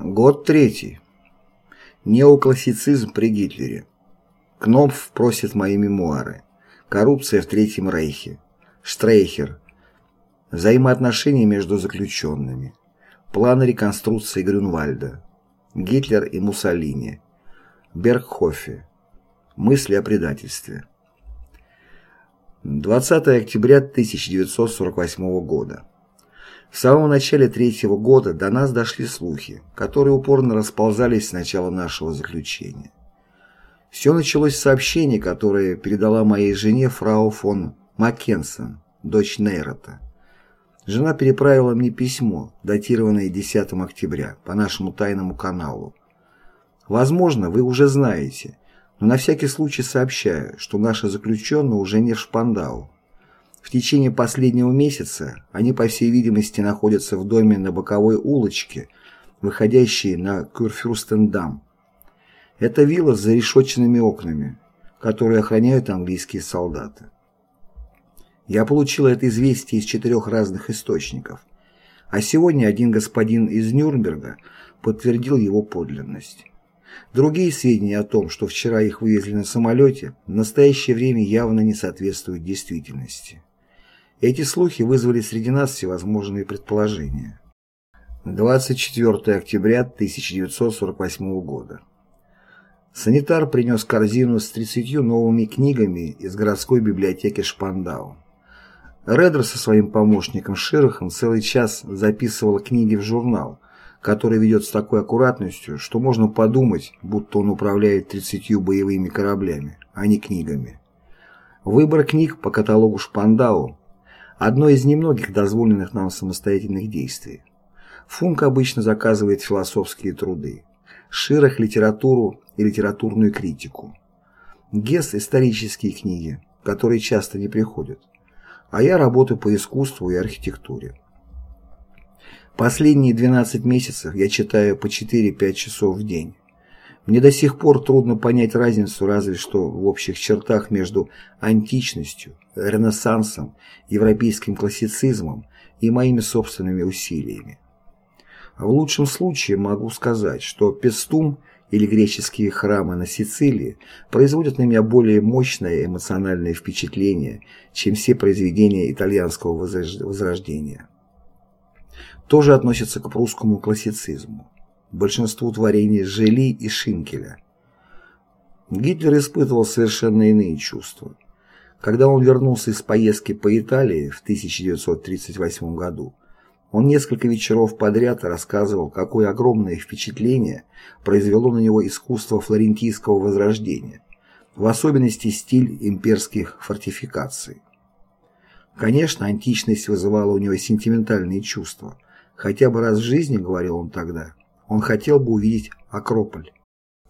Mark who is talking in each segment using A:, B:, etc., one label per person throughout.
A: Год третий. Неоклассицизм при Гитлере. Кнопф просит мои мемуары. Коррупция в Третьем Рейхе. Штрейхер. Взаимоотношения между заключенными. Планы реконструкции Грюнвальда. Гитлер и Муссолини. Бергхофе. Мысли о предательстве. 20 октября 1948 года. В самом начале третьего года до нас дошли слухи, которые упорно расползались с начала нашего заключения. Все началось с сообщения, которое передала моей жене фрау фон Маккенсон, дочь Нейрота. Жена переправила мне письмо, датированное 10 октября, по нашему тайному каналу. Возможно, вы уже знаете, но на всякий случай сообщаю, что наши заключенные уже не в Шпандау, в течение последнего месяца они, по всей видимости, находятся в доме на боковой улочке, выходящей на Кюрфюрстендам. Это вилла с зарешетченными окнами, которые охраняют английские солдаты. Я получил это известие из четырех разных источников, а сегодня один господин из Нюрнберга подтвердил его подлинность. Другие сведения о том, что вчера их вывезли на самолете, в настоящее время явно не соответствуют действительности. Эти слухи вызвали среди нас всевозможные предположения. 24 октября 1948 года. Санитар принес корзину с 30 новыми книгами из городской библиотеки Шпандау. Редер со своим помощником Широхом целый час записывал книги в журнал, который ведет с такой аккуратностью, что можно подумать, будто он управляет 30 боевыми кораблями, а не книгами. Выбор книг по каталогу Шпандау одно из немногих дозволенных нам самостоятельных действий. Функ обычно заказывает философские труды, Ширах – литературу и литературную критику, Гесс – исторические книги, которые часто не приходят, а я работаю по искусству и архитектуре. Последние 12 месяцев я читаю по 4-5 часов в день. Мне до сих пор трудно понять разницу разве что в общих чертах между античностью, ренессансом, европейским классицизмом и моими собственными усилиями. В лучшем случае могу сказать, что Пестум или греческие храмы на Сицилии производят на меня более мощное эмоциональное впечатление, чем все произведения итальянского возрождения. Тоже относится к прусскому классицизму большинству творений Жели и Шинкеля. Гитлер испытывал совершенно иные чувства. Когда он вернулся из поездки по Италии в 1938 году, он несколько вечеров подряд рассказывал, какое огромное впечатление произвело на него искусство флорентийского возрождения, в особенности стиль имперских фортификаций. Конечно, античность вызывала у него сентиментальные чувства. Хотя бы раз в жизни, говорил он тогда, он хотел бы увидеть Акрополь.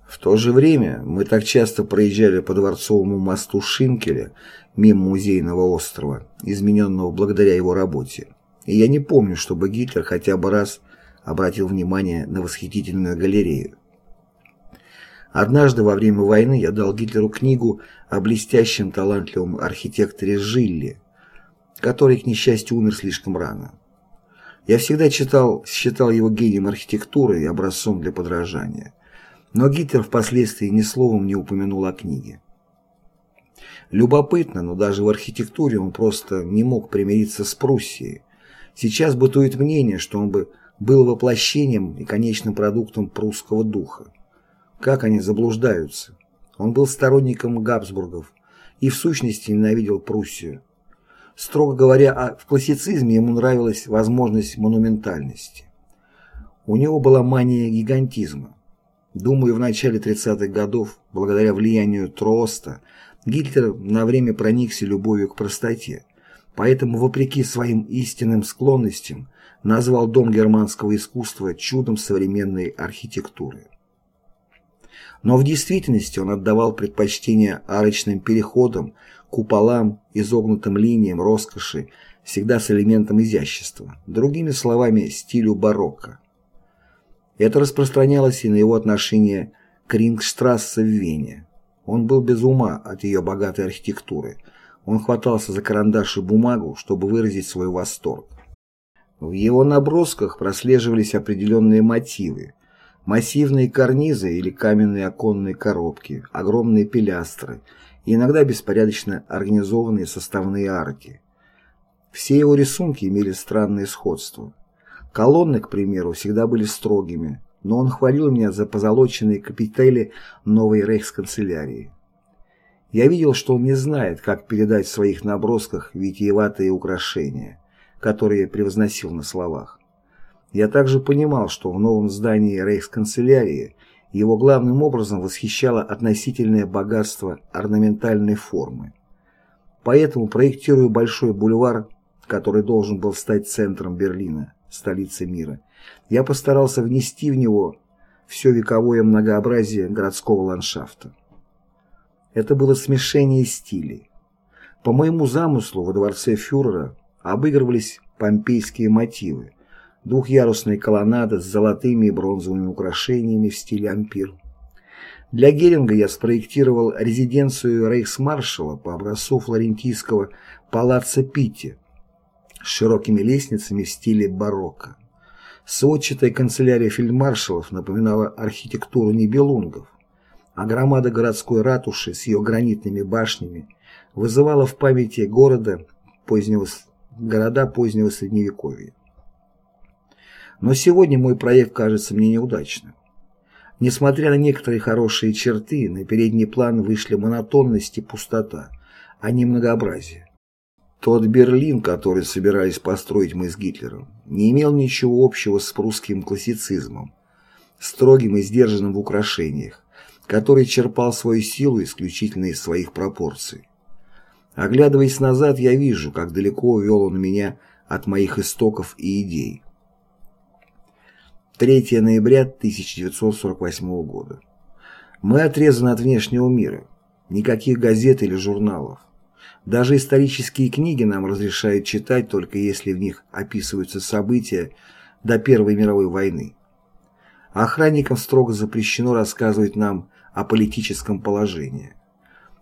A: В то же время мы так часто проезжали по Дворцовому мосту Шинкеля мимо музейного острова, измененного благодаря его работе. И я не помню, чтобы Гитлер хотя бы раз обратил внимание на восхитительную галерею. Однажды во время войны я дал Гитлеру книгу о блестящем талантливом архитекторе Жилли, который, к несчастью, умер слишком рано. Я всегда читал, считал его гением архитектуры и образцом для подражания. Но Гитлер впоследствии ни словом не упомянул о книге. Любопытно, но даже в архитектуре он просто не мог примириться с Пруссией. Сейчас бытует мнение, что он бы был воплощением и конечным продуктом прусского духа. Как они заблуждаются. Он был сторонником Габсбургов и в сущности ненавидел Пруссию. Строго говоря, в классицизме ему нравилась возможность монументальности. У него была мания гигантизма. Думаю, в начале 30-х годов, благодаря влиянию Троста, Гитлер на время проникся любовью к простоте, поэтому, вопреки своим истинным склонностям, назвал Дом германского искусства чудом современной архитектуры. Но в действительности он отдавал предпочтение арочным переходам, куполам, изогнутым линиям, роскоши, всегда с элементом изящества, другими словами, стилю барокко. Это распространялось и на его отношение к Рингштрассе в Вене. Он был без ума от ее богатой архитектуры. Он хватался за карандаш и бумагу, чтобы выразить свой восторг. В его набросках прослеживались определенные мотивы, Массивные карнизы или каменные оконные коробки, огромные пилястры и иногда беспорядочно организованные составные арки. Все его рисунки имели странное сходство. Колонны, к примеру, всегда были строгими, но он хвалил меня за позолоченные капители новой рейхсканцелярии. Я видел, что он не знает, как передать в своих набросках витиеватые украшения, которые превозносил на словах. Я также понимал, что в новом здании рейхсканцелярии его главным образом восхищало относительное богатство орнаментальной формы. Поэтому, проектируя большой бульвар, который должен был стать центром Берлина, столицы мира, я постарался внести в него все вековое многообразие городского ландшафта. Это было смешение стилей. По моему замыслу во дворце фюрера обыгрывались помпейские мотивы, двухъярусная колоннада с золотыми и бронзовыми украшениями в стиле ампир. Для Геринга я спроектировал резиденцию рейхсмаршала по образцу флорентийского палаца Питти с широкими лестницами в стиле барокко. Сводчатая канцелярия фельдмаршалов напоминала архитектуру Нибелунгов, а громада городской ратуши с ее гранитными башнями вызывала в памяти города позднего, города позднего Средневековья. Но сегодня мой проект кажется мне неудачным. Несмотря на некоторые хорошие черты, на передний план вышли монотонность и пустота, а не многообразие. Тот Берлин, который собирались построить мы с Гитлером, не имел ничего общего с прусским классицизмом, строгим и сдержанным в украшениях, который черпал свою силу исключительно из своих пропорций. Оглядываясь назад, я вижу, как далеко увел он меня от моих истоков и идей. 3 ноября 1948 года. Мы отрезаны от внешнего мира. Никаких газет или журналов. Даже исторические книги нам разрешают читать, только если в них описываются события до Первой мировой войны. Охранникам строго запрещено рассказывать нам о политическом положении.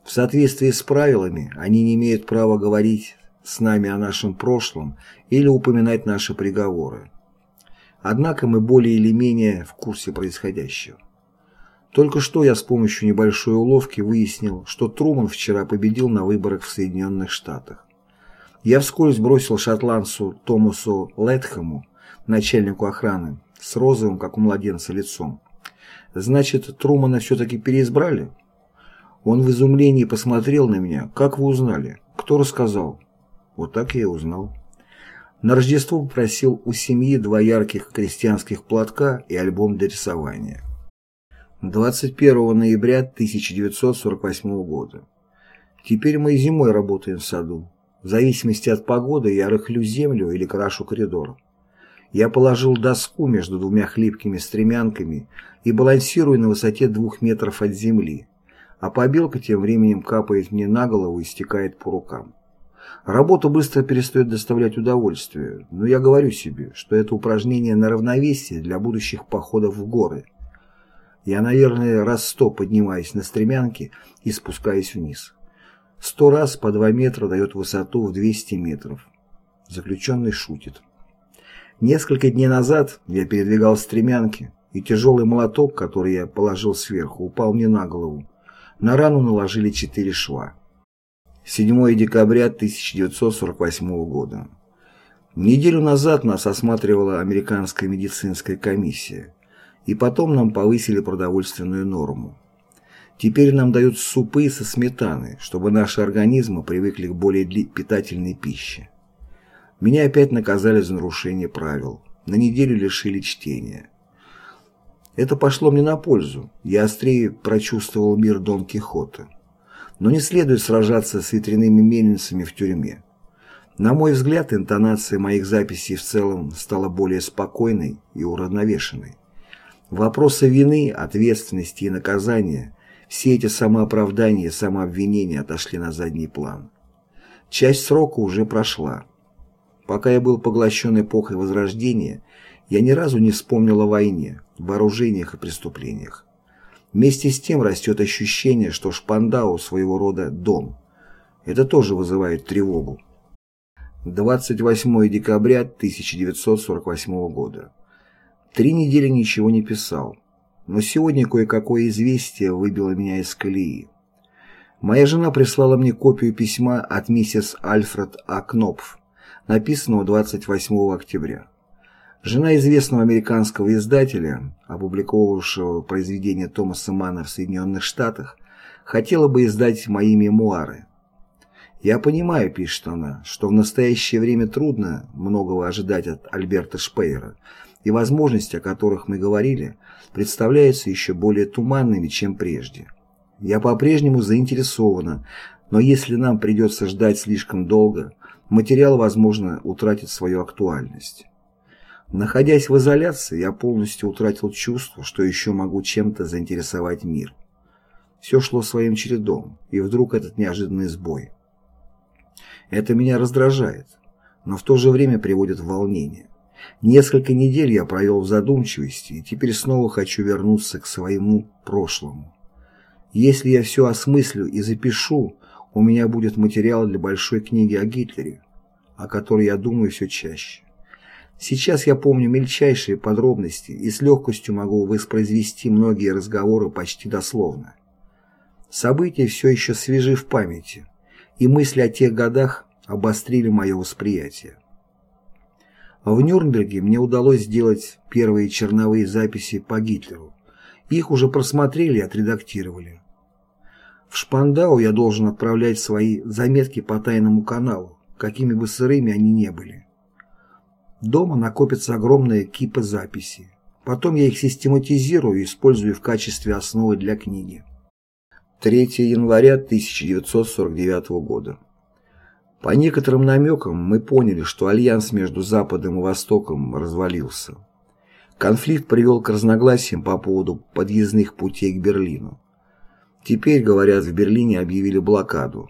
A: В соответствии с правилами они не имеют права говорить с нами о нашем прошлом или упоминать наши приговоры. Однако мы более или менее в курсе происходящего. Только что я с помощью небольшой уловки выяснил, что Труман вчера победил на выборах в Соединенных Штатах. Я вскользь бросил шотландцу Томасу Летхэму, начальнику охраны, с розовым, как у младенца, лицом. «Значит, Трумана все-таки переизбрали?» Он в изумлении посмотрел на меня. «Как вы узнали? Кто рассказал?» Вот так я и узнал. На Рождество попросил у семьи два ярких крестьянских платка и альбом для рисования. 21 ноября 1948 года. Теперь мы зимой работаем в саду. В зависимости от погоды я рыхлю землю или крашу коридор. Я положил доску между двумя хлипкими стремянками и балансирую на высоте двух метров от земли, а побелка тем временем капает мне на голову и стекает по рукам. Работа быстро перестает доставлять удовольствие, но я говорю себе, что это упражнение на равновесие для будущих походов в горы. Я, наверное, раз сто поднимаюсь на стремянке и спускаюсь вниз. Сто раз по два метра дает высоту в 200 метров. Заключенный шутит. Несколько дней назад я передвигал стремянки, и тяжелый молоток, который я положил сверху, упал мне на голову. На рану наложили четыре шва. 7 декабря 1948 года. Неделю назад нас осматривала американская медицинская комиссия, и потом нам повысили продовольственную норму. Теперь нам дают супы со сметаной, чтобы наши организмы привыкли к более питательной пище. Меня опять наказали за нарушение правил. На неделю лишили чтения. Это пошло мне на пользу. Я острее прочувствовал мир Дон Кихота. Но не следует сражаться с ветряными мельницами в тюрьме. На мой взгляд, интонация моих записей в целом стала более спокойной и уравновешенной. Вопросы вины, ответственности и наказания, все эти самооправдания и самообвинения отошли на задний план. Часть срока уже прошла. Пока я был поглощен эпохой Возрождения, я ни разу не вспомнил о войне, вооружениях и преступлениях. Вместе с тем растет ощущение, что Шпандау своего рода дом. Это тоже вызывает тревогу. 28 декабря 1948 года. Три недели ничего не писал. но сегодня кое-какое известие выбило меня из колеи. Моя жена прислала мне копию письма от миссис Альфред А. Кнопф, написанного 28 октября. Жена известного американского издателя, опубликовавшего произведение Томаса Манна в Соединенных Штатах, хотела бы издать мои мемуары. «Я понимаю», — пишет она, — «что в настоящее время трудно многого ожидать от Альберта Шпейера, и возможности, о которых мы говорили, представляются еще более туманными, чем прежде. Я по-прежнему заинтересована, но если нам придется ждать слишком долго, материал, возможно, утратит свою актуальность. Находясь в изоляции, я полностью утратил чувство, что еще могу чем-то заинтересовать мир. Все шло своим чередом, и вдруг этот неожиданный сбой. Это меня раздражает, но в то же время приводит в волнение. Несколько недель я провел в задумчивости, и теперь снова хочу вернуться к своему прошлому. Если я все осмыслю и запишу, у меня будет материал для большой книги о Гитлере, о которой я думаю все чаще. Сейчас я помню мельчайшие подробности и с легкостью могу воспроизвести многие разговоры почти дословно. События все еще свежи в памяти, и мысли о тех годах обострили мое восприятие. В Нюрнберге мне удалось сделать первые черновые записи по Гитлеру. Их уже просмотрели и отредактировали. В Шпандау я должен отправлять свои заметки по тайному каналу, какими бы сырыми они не были. Дома накопится огромная кипа записей. Потом я их систематизирую и использую в качестве основы для книги. 3 января 1949 года. По некоторым намекам мы поняли, что альянс между Западом и Востоком развалился. Конфликт привел к разногласиям по поводу подъездных путей к Берлину. Теперь, говорят, в Берлине объявили блокаду.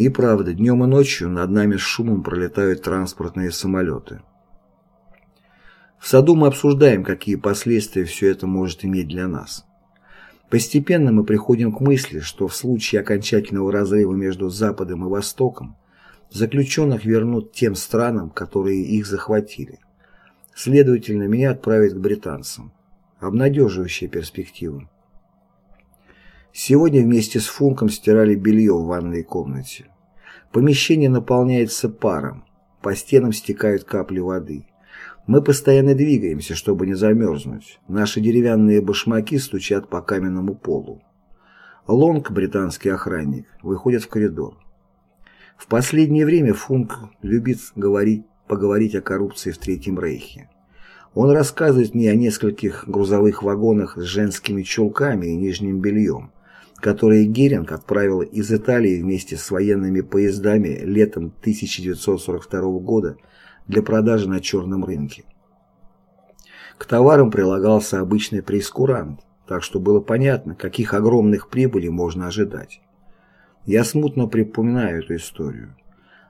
A: И правда, днем и ночью над нами с шумом пролетают транспортные самолеты. В саду мы обсуждаем, какие последствия все это может иметь для нас. Постепенно мы приходим к мысли, что в случае окончательного разрыва между Западом и Востоком заключенных вернут тем странам, которые их захватили. Следовательно, меня отправят к британцам. Обнадеживающая перспектива. Сегодня вместе с Функом стирали белье в ванной комнате. Помещение наполняется паром, по стенам стекают капли воды. Мы постоянно двигаемся, чтобы не замерзнуть. Наши деревянные башмаки стучат по каменному полу. Лонг, британский охранник, выходит в коридор. В последнее время Функ любит говорить, поговорить о коррупции в Третьем Рейхе. Он рассказывает мне о нескольких грузовых вагонах с женскими чулками и нижним бельем, которые Геринг отправил из Италии вместе с военными поездами летом 1942 года для продажи на черном рынке. К товарам прилагался обычный прейскурант, так что было понятно, каких огромных прибылей можно ожидать. Я смутно припоминаю эту историю.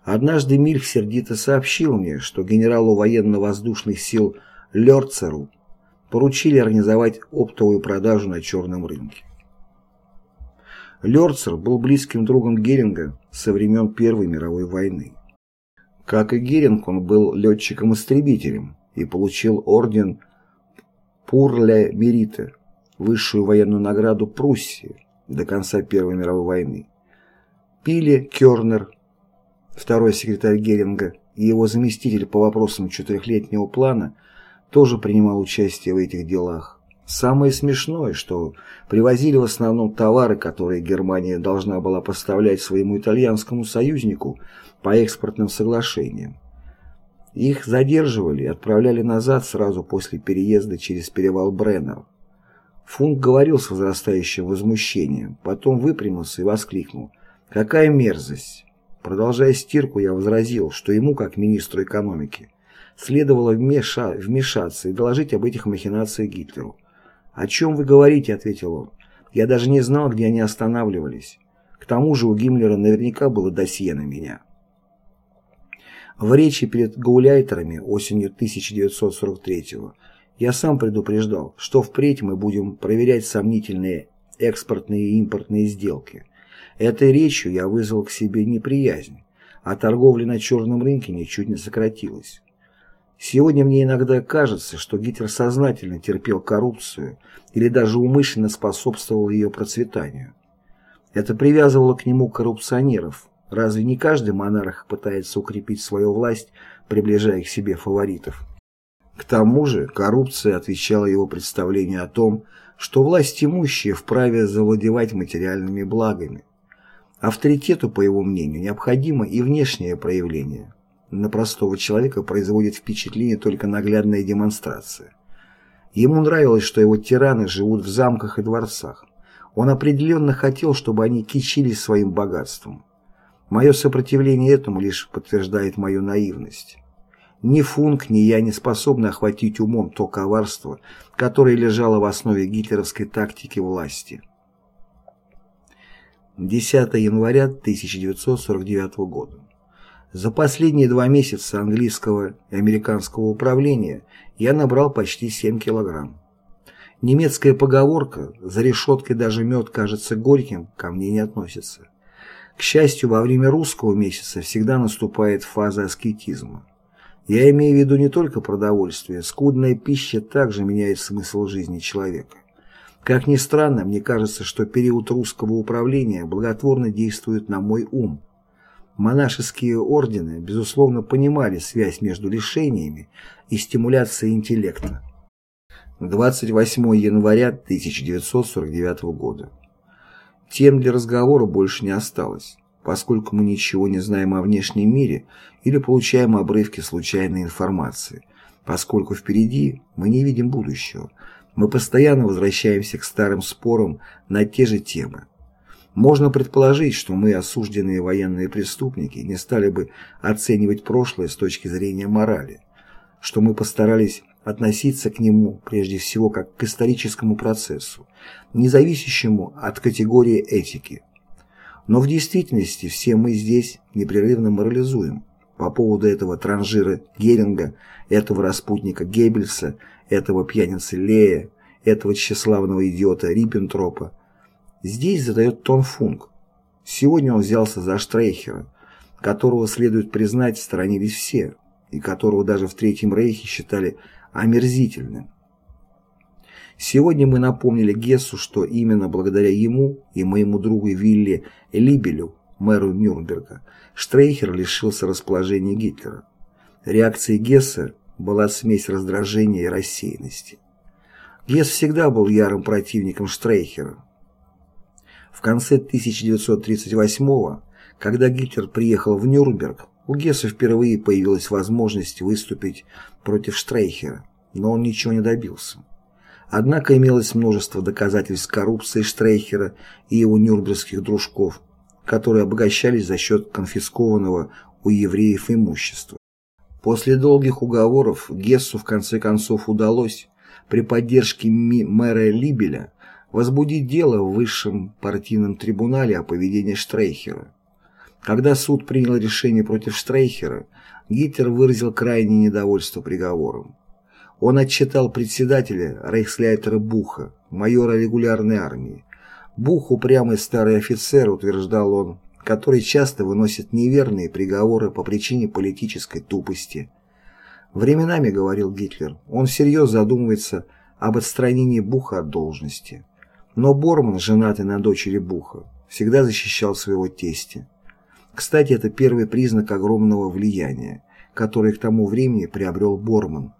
A: Однажды Мильх сердито сообщил мне, что генералу военно-воздушных сил Лерцеру поручили организовать оптовую продажу на черном рынке. Лерцер был близким другом Геринга со времен Первой мировой войны. Как и Геринг, он был летчиком-истребителем и получил орден Пурле Мерита, высшую военную награду Пруссии до конца Первой мировой войны. Пили Кернер, второй секретарь Геринга, и его заместитель по вопросам четырехлетнего плана тоже принимал участие в этих делах. Самое смешное, что привозили в основном товары, которые Германия должна была поставлять своему итальянскому союзнику по экспортным соглашениям. Их задерживали и отправляли назад сразу после переезда через перевал Бреннер. Фунт говорил с возрастающим возмущением, потом выпрямился и воскликнул «Какая мерзость!». Продолжая стирку, я возразил, что ему, как министру экономики, следовало вмеша вмешаться и доложить об этих махинациях Гитлеру. «О чем вы говорите?» – ответил он. «Я даже не знал, где они останавливались. К тому же у Гиммлера наверняка было досье на меня». В речи перед гауляйтерами осенью 1943-го я сам предупреждал, что впредь мы будем проверять сомнительные экспортные и импортные сделки. Этой речью я вызвал к себе неприязнь, а торговля на черном рынке ничуть не сократилась. Сегодня мне иногда кажется, что Гитлер сознательно терпел коррупцию или даже умышленно способствовал ее процветанию. Это привязывало к нему коррупционеров. Разве не каждый монарх пытается укрепить свою власть, приближая к себе фаворитов? К тому же коррупция отвечала его представлению о том, что власть имущие вправе завладевать материальными благами. Авторитету, по его мнению, необходимо и внешнее проявление. На простого человека производит впечатление только наглядная демонстрация. Ему нравилось, что его тираны живут в замках и дворцах. Он определенно хотел, чтобы они кичились своим богатством. Мое сопротивление этому лишь подтверждает мою наивность. Ни Функ, ни я не способны охватить умом то коварство, которое лежало в основе гитлеровской тактики власти. 10 января 1949 года. За последние два месяца английского и американского управления я набрал почти 7 килограмм. Немецкая поговорка «за решеткой даже мед кажется горьким» ко мне не относится. К счастью, во время русского месяца всегда наступает фаза аскетизма. Я имею в виду не только продовольствие, скудная пища также меняет смысл жизни человека. Как ни странно, мне кажется, что период русского управления благотворно действует на мой ум. Монашеские ордены, безусловно, понимали связь между лишениями и стимуляцией интеллекта. 28 января 1949 года. Тем для разговора больше не осталось, поскольку мы ничего не знаем о внешнем мире или получаем обрывки случайной информации, поскольку впереди мы не видим будущего – мы постоянно возвращаемся к старым спорам на те же темы. Можно предположить, что мы, осужденные военные преступники, не стали бы оценивать прошлое с точки зрения морали, что мы постарались относиться к нему прежде всего как к историческому процессу, не зависящему от категории этики. Но в действительности все мы здесь непрерывно морализуем по поводу этого транжира Геринга, этого распутника Геббельса, этого пьяницы Лея, этого тщеславного идиота Риббентропа. Здесь задает тон Функ. Сегодня он взялся за Штрейхера, которого, следует признать, сторонились все, и которого даже в Третьем Рейхе считали омерзительным. Сегодня мы напомнили Гессу, что именно благодаря ему и моему другу Вилли Либелю, мэру Нюрнберга, Штрейхер лишился расположения Гитлера. Реакцией Гесса была смесь раздражения и рассеянности. Гесс всегда был ярым противником Штрейхера. В конце 1938-го, когда Гитлер приехал в Нюрнберг, у Гесса впервые появилась возможность выступить против Штрейхера, но он ничего не добился. Однако имелось множество доказательств коррупции Штрейхера и его нюрнбергских дружков, которые обогащались за счет конфискованного у евреев имущества. После долгих уговоров Гессу в конце концов удалось при поддержке мэра Либеля возбудить дело в высшем партийном трибунале о поведении Штрейхера. Когда суд принял решение против Штрейхера, Гитлер выразил крайнее недовольство приговором. Он отчитал председателя рейхсляйтера Буха, майора регулярной армии. Бух, упрямый старый офицер, утверждал он, который часто выносит неверные приговоры по причине политической тупости. Временами, говорил Гитлер, он всерьез задумывается об отстранении Буха от должности. Но Борман, женатый на дочери Буха, всегда защищал своего тестя. Кстати, это первый признак огромного влияния, который к тому времени приобрел Борман.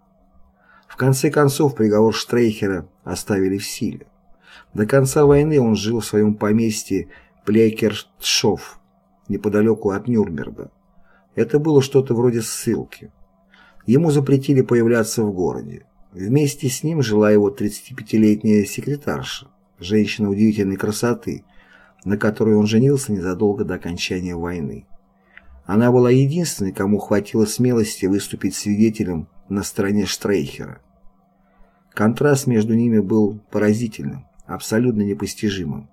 A: В конце концов, приговор Штрейхера оставили в силе. До конца войны он жил в своем поместье Плейкершоф, неподалеку от Нюрнберга. Это было что-то вроде ссылки. Ему запретили появляться в городе. Вместе с ним жила его 35-летняя секретарша, женщина удивительной красоты, на которой он женился незадолго до окончания войны. Она была единственной, кому хватило смелости выступить свидетелем на стороне Штрейхера. Контраст между ними был поразительным, абсолютно непостижимым.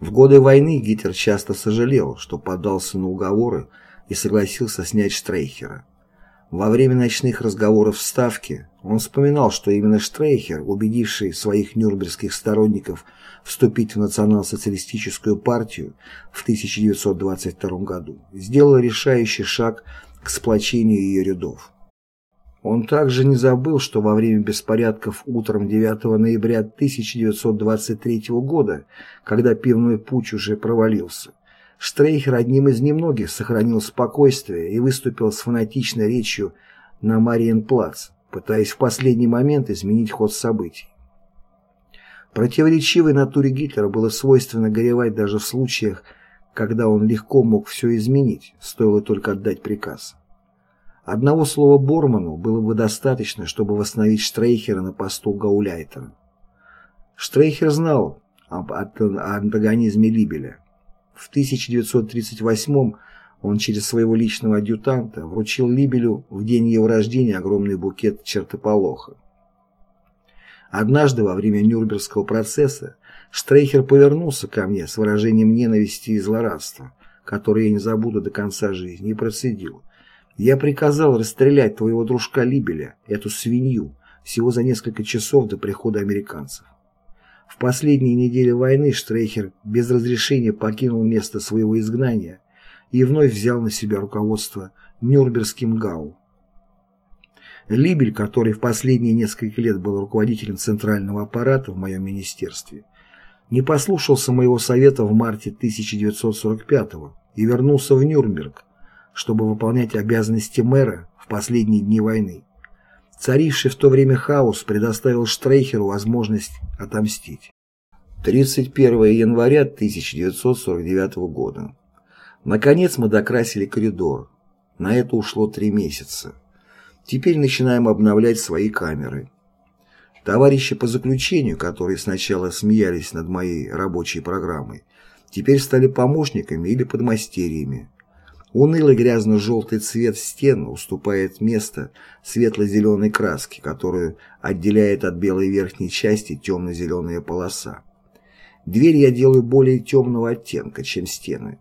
A: В годы войны Гитлер часто сожалел, что поддался на уговоры и согласился снять Штрейхера. Во время ночных разговоров в Ставке он вспоминал, что именно Штрейхер, убедивший своих нюрнбергских сторонников вступить в национал-социалистическую партию в 1922 году, сделал решающий шаг к сплочению ее рядов. Он также не забыл, что во время беспорядков утром 9 ноября 1923 года, когда пивной путь уже провалился, Штрейхер одним из немногих сохранил спокойствие и выступил с фанатичной речью на Мариенплац, пытаясь в последний момент изменить ход событий. Противоречивой натуре Гитлера было свойственно горевать даже в случаях, когда он легко мог все изменить, стоило только отдать приказ. Одного слова Борману было бы достаточно, чтобы восстановить Штрейхера на посту гауляйтера. Штрейхер знал об антагонизме Либеля. В 1938 он через своего личного адъютанта вручил Либелю в день его рождения огромный букет чертополоха. Однажды во время Нюрнбергского процесса Штрейхер повернулся ко мне с выражением ненависти и злорадства, которое я не забуду до конца жизни, и процедил. Я приказал расстрелять твоего дружка Либеля, эту свинью, всего за несколько часов до прихода американцев. В последние недели войны Штрейхер без разрешения покинул место своего изгнания и вновь взял на себя руководство Нюрнбергским ГАУ. Либель, который в последние несколько лет был руководителем центрального аппарата в моем министерстве, не послушался моего совета в марте 1945 и вернулся в Нюрнберг, чтобы выполнять обязанности мэра в последние дни войны. Царивший в то время хаос предоставил Штрейхеру возможность отомстить. 31 января 1949 года. Наконец мы докрасили коридор. На это ушло три месяца. Теперь начинаем обновлять свои камеры. Товарищи по заключению, которые сначала смеялись над моей рабочей программой, теперь стали помощниками или подмастерьями. Унылый грязно-желтый цвет стен уступает место светло-зеленой краске, которую отделяет от белой верхней части темно-зеленая полоса. Дверь я делаю более темного оттенка, чем стены.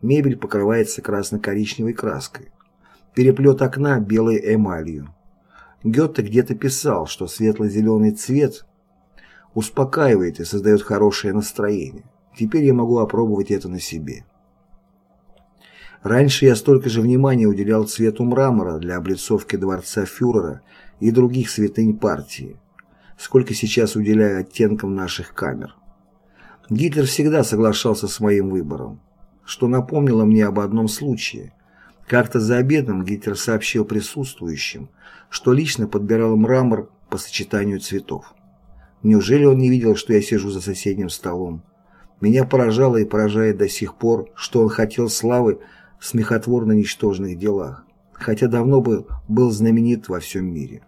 A: Мебель покрывается красно-коричневой краской. Переплет окна белой эмалью. Гетте где-то писал, что светло-зеленый цвет успокаивает и создает хорошее настроение. Теперь я могу опробовать это на себе. Раньше я столько же внимания уделял цвету мрамора для облицовки дворца фюрера и других святынь партии, сколько сейчас уделяю оттенкам наших камер. Гитлер всегда соглашался с моим выбором, что напомнило мне об одном случае. Как-то за обедом Гитлер сообщил присутствующим, что лично подбирал мрамор по сочетанию цветов. Неужели он не видел, что я сижу за соседним столом? Меня поражало и поражает до сих пор, что он хотел славы смехотворно ничтожных делах, хотя давно бы был знаменит во всем мире.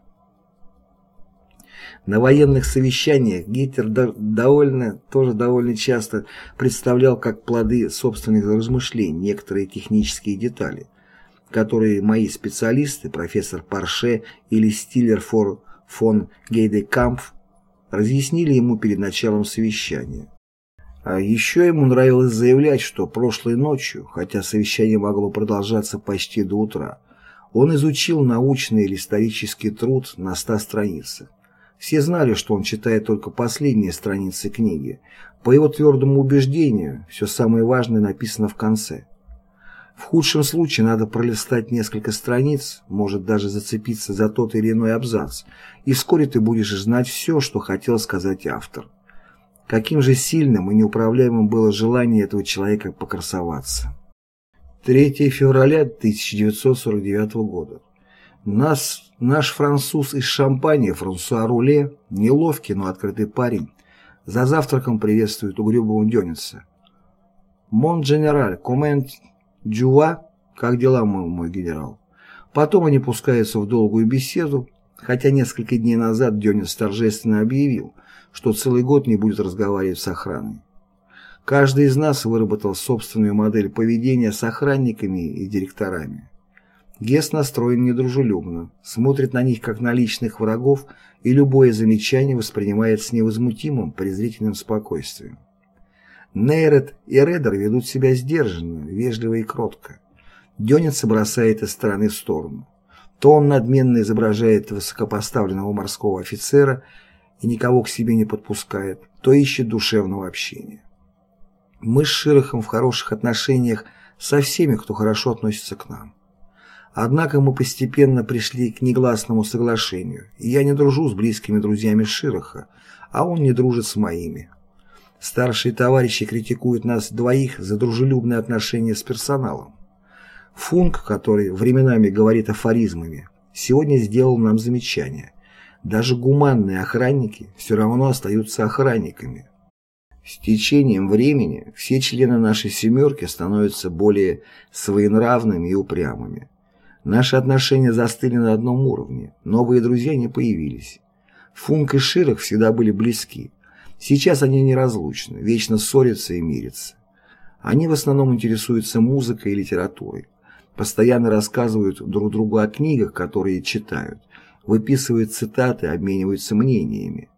A: На военных совещаниях Гитлер довольно, тоже довольно часто представлял как плоды собственных размышлений некоторые технические детали, которые мои специалисты, профессор Парше или Стиллер фон Гейдекампф, разъяснили ему перед началом совещания. А еще ему нравилось заявлять, что прошлой ночью, хотя совещание могло продолжаться почти до утра, он изучил научный или исторический труд на ста страницах. Все знали, что он читает только последние страницы книги. По его твердому убеждению, все самое важное написано в конце. В худшем случае надо пролистать несколько страниц, может даже зацепиться за тот или иной абзац, и вскоре ты будешь знать все, что хотел сказать автор. Каким же сильным и неуправляемым было желание этого человека покрасоваться. 3 февраля 1949 года. Нас, наш француз из Шампани, Франсуа Руле, неловкий, но открытый парень, за завтраком приветствует угрюмого Дёница. «Мон генераль, комент Джуа, как дела, мой, мой генерал?» Потом они пускаются в долгую беседу, хотя несколько дней назад Дёнис торжественно объявил, что целый год не будет разговаривать с охраной. Каждый из нас выработал собственную модель поведения с охранниками и директорами. Гес настроен недружелюбно, смотрит на них как на личных врагов и любое замечание воспринимает с невозмутимым презрительным спокойствием. Нейрет и Редер ведут себя сдержанно, вежливо и кротко. Дёница бросает из стороны в сторону. То он надменно изображает высокопоставленного морского офицера и никого к себе не подпускает, то ищет душевного общения. Мы с Широхом в хороших отношениях со всеми, кто хорошо относится к нам. Однако мы постепенно пришли к негласному соглашению, и я не дружу с близкими друзьями Широха, а он не дружит с моими. Старшие товарищи критикуют нас двоих за дружелюбное отношение с персоналом. Функ, который временами говорит афоризмами, сегодня сделал нам замечание. Даже гуманные охранники все равно остаются охранниками. С течением времени все члены нашей «семерки» становятся более своенравными и упрямыми. Наши отношения застыли на одном уровне, новые друзья не появились. Функ и Ширах всегда были близки. Сейчас они неразлучны, вечно ссорятся и мирятся. Они в основном интересуются музыкой и литературой, постоянно рассказывают друг другу о книгах, которые читают, выписывают цитаты, обмениваются мнениями.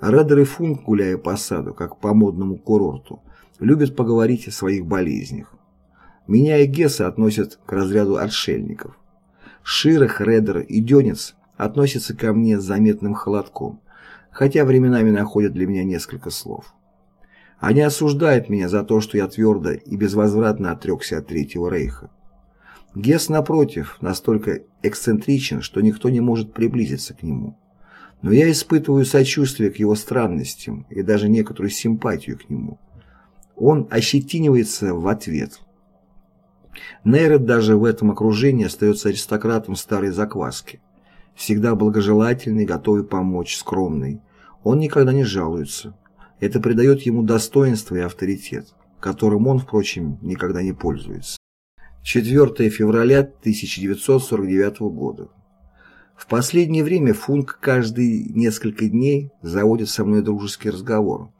A: Редер и Функ, гуляя по саду, как по модному курорту, любят поговорить о своих болезнях. Меня и Гесса относят к разряду отшельников. Ширах, Редер и Дёнец относятся ко мне с заметным холодком, хотя временами находят для меня несколько слов. Они осуждают меня за то, что я твердо и безвозвратно отрекся от Третьего Рейха. Гесс, напротив, настолько эксцентричен, что никто не может приблизиться к нему. Но я испытываю сочувствие к его странностям и даже некоторую симпатию к нему. Он ощетинивается в ответ. Нейрот даже в этом окружении остается аристократом старой закваски всегда благожелательный, готовый помочь, скромный. Он никогда не жалуется. Это придает ему достоинство и авторитет, которым он, впрочем, никогда не пользуется. 4 февраля 1949 года. В последнее время Функ каждые несколько дней заводит со мной дружеский разговор,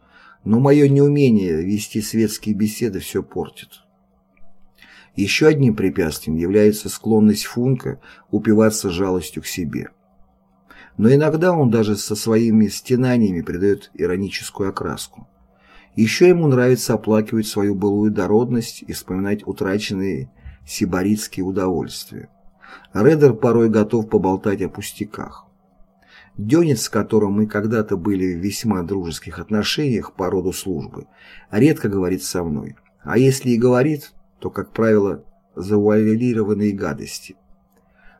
A: но мое неумение вести светские беседы все портит. Еще одним препятствием является склонность Функа упиваться жалостью к себе. Но иногда он даже со своими стенаниями придает ироническую окраску. Еще ему нравится оплакивать свою былую дородность и вспоминать утраченные сибаритские удовольствия. Редер порой готов поболтать о пустяках. Денец, с которым мы когда-то были в весьма дружеских отношениях по роду службы, редко говорит со мной. А если и говорит, то, как правило, завуалированные гадости.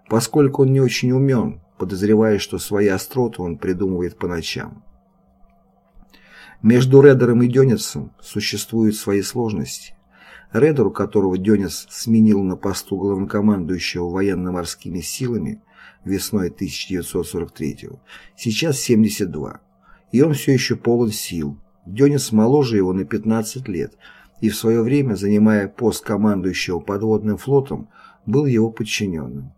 A: Поскольку он не очень умен, подозревая, что свои остроты он придумывает по ночам. Между Редером и Дёнисом существуют свои сложности. Редеру, которого Дёнис сменил на посту главнокомандующего военно-морскими силами весной 1943 сейчас 72, и он все еще полон сил. Дёнис моложе его на 15 лет – и в свое время, занимая пост командующего подводным флотом, был его подчиненным.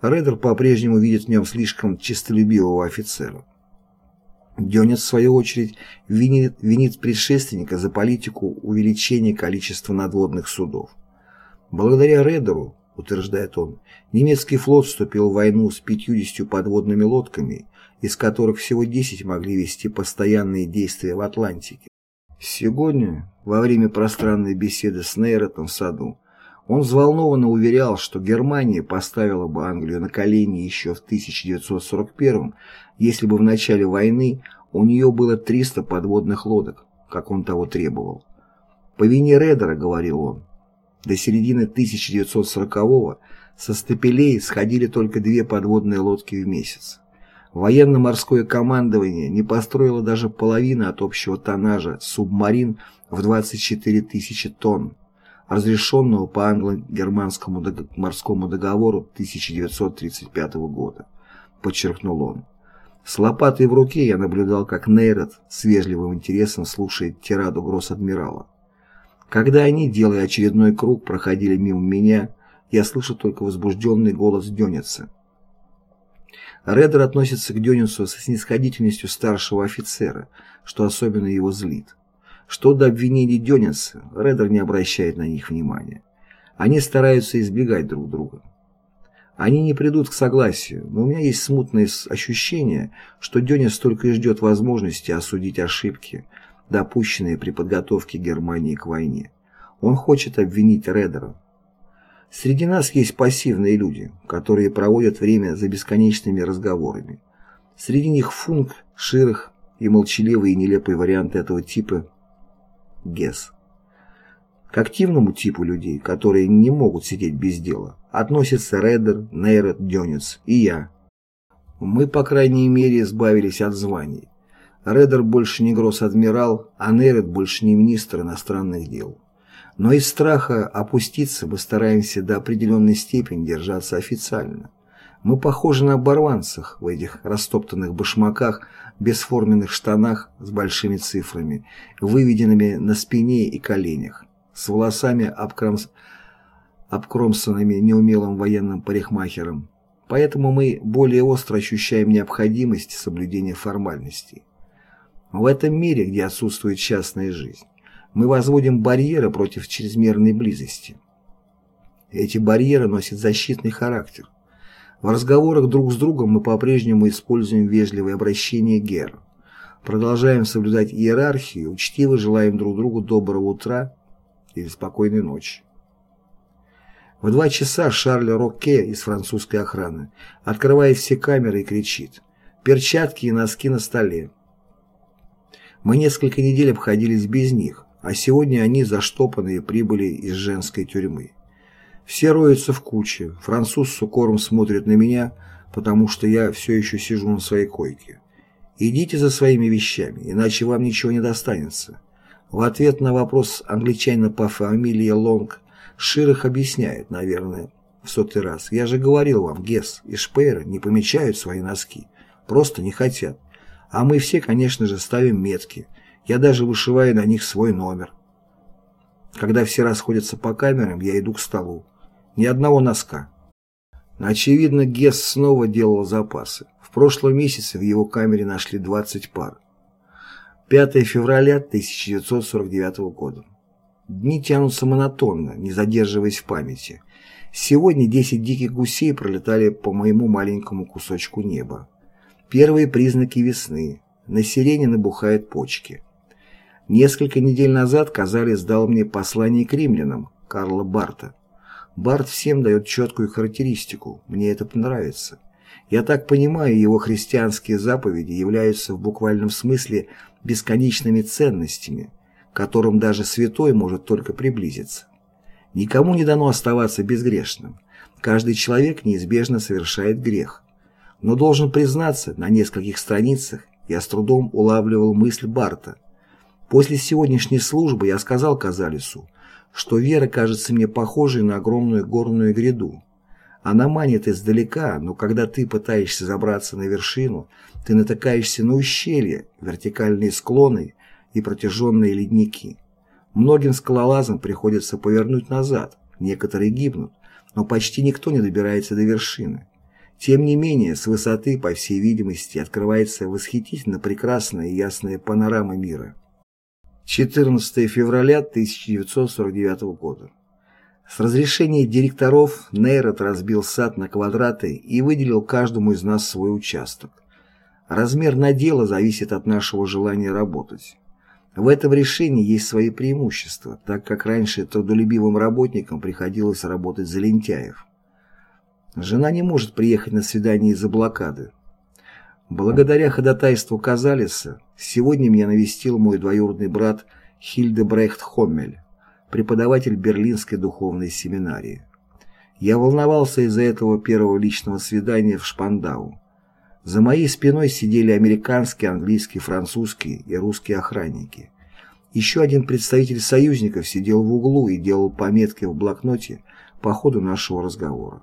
A: Редер по-прежнему видит в нем слишком честолюбивого офицера. Дёнец, в свою очередь, винит, винит предшественника за политику увеличения количества надводных судов. Благодаря Редеру, утверждает он, немецкий флот вступил в войну с 50 подводными лодками, из которых всего 10 могли вести постоянные действия в Атлантике. Сегодня, во время пространной беседы с Нейротом в саду, он взволнованно уверял, что Германия поставила бы Англию на колени еще в 1941 если бы в начале войны у нее было 300 подводных лодок, как он того требовал. По вине Редера, говорил он, до середины 1940-го со стапелей сходили только две подводные лодки в месяц. Военно-морское командование не построило даже половины от общего тоннажа субмарин в 24 тысячи тонн, разрешенного по англо-германскому морскому договору 1935 года, подчеркнул он. С лопатой в руке я наблюдал, как Нейрот с вежливым интересом слушает тираду гросс-адмирала. Когда они, делая очередной круг, проходили мимо меня, я слышал только возбужденный голос Дёница. Редер относится к Дёнису со снисходительностью старшего офицера, что особенно его злит. Что до обвинений Дёниса, Редер не обращает на них внимания. Они стараются избегать друг друга. Они не придут к согласию, но у меня есть смутное ощущение, что Дёнис только и ждет возможности осудить ошибки, допущенные при подготовке Германии к войне. Он хочет обвинить Редера. Среди нас есть пассивные люди, которые проводят время за бесконечными разговорами. Среди них Функ, Ширах и молчаливые и нелепые варианты этого типа Гесс. К активному типу людей, которые не могут сидеть без дела, относятся Редер, Нейрот, Дёнец и я. Мы, по крайней мере, избавились от званий. Редер больше не гросс-адмирал, а Нейрот больше не министр иностранных дел. Но из страха опуститься мы стараемся до определенной степени держаться официально. Мы похожи на оборванцах в этих растоптанных башмаках, бесформенных штанах с большими цифрами, выведенными на спине и коленях с волосами обкромс... обкромсанными неумелым военным парикмахером. Поэтому мы более остро ощущаем необходимость соблюдения формальностей. В этом мире, где отсутствует частная жизнь, мы возводим барьеры против чрезмерной близости. Эти барьеры носят защитный характер. В разговорах друг с другом мы по-прежнему используем вежливое обращение «гер». Продолжаем соблюдать иерархию, учтиво желаем друг другу доброго утра или спокойной ночи. В два часа Шарль Роке из французской охраны открывает все камеры и кричит «Перчатки и носки на столе». Мы несколько недель обходились без них, а сегодня они заштопанные прибыли из женской тюрьмы. Все роются в куче, француз с укором смотрит на меня, потому что я все еще сижу на своей койке. Идите за своими вещами, иначе вам ничего не достанется. В ответ на вопрос англичанина по фамилии Лонг Ширах объясняет, наверное, в сотый раз. Я же говорил вам, Гесс и Шпейер не помечают свои носки. Просто не хотят. А мы все, конечно же, ставим метки. Я даже вышиваю на них свой номер. Когда все расходятся по камерам, я иду к столу. Ни одного носка. Очевидно, Гесс снова делал запасы. В прошлом месяце в его камере нашли 20 пар. 5 февраля 1949 года. Дни тянутся монотонно, не задерживаясь в памяти. Сегодня 10 диких гусей пролетали по моему маленькому кусочку неба. Первые признаки весны. Население набухает почки. Несколько недель назад Казалис дал мне послание к римлянам Карла Барта. Барт всем дает четкую характеристику, мне это понравится. Я так понимаю, его христианские заповеди являются в буквальном смысле бесконечными ценностями, к которым даже святой может только приблизиться. Никому не дано оставаться безгрешным. Каждый человек неизбежно совершает грех. Но должен признаться, на нескольких страницах я с трудом улавливал мысль Барта. После сегодняшней службы я сказал Казалису, что вера кажется мне похожей на огромную горную гряду. Она манит издалека, но когда ты пытаешься забраться на вершину, ты натыкаешься на ущелья, вертикальные склоны и протяженные ледники. Многим скалолазам приходится повернуть назад, некоторые гибнут, но почти никто не добирается до вершины. Тем не менее, с высоты, по всей видимости, открывается восхитительно прекрасная и ясная панорама мира. 14 февраля 1949 года. С разрешения директоров Нейрот разбил сад на квадраты и выделил каждому из нас свой участок. Размер надела зависит от нашего желания работать. В этом решении есть свои преимущества, так как раньше трудолюбивым работникам приходилось работать за лентяев. Жена не может приехать на свидание из-за блокады. Благодаря ходатайству Казалиса, сегодня меня навестил мой двоюродный брат Хильдебрехт Хоммель преподаватель Берлинской духовной семинарии. Я волновался из-за этого первого личного свидания в Шпандау. За моей спиной сидели американские, английские, французские и русские охранники. Еще один представитель союзников сидел в углу и делал пометки в блокноте по ходу нашего разговора.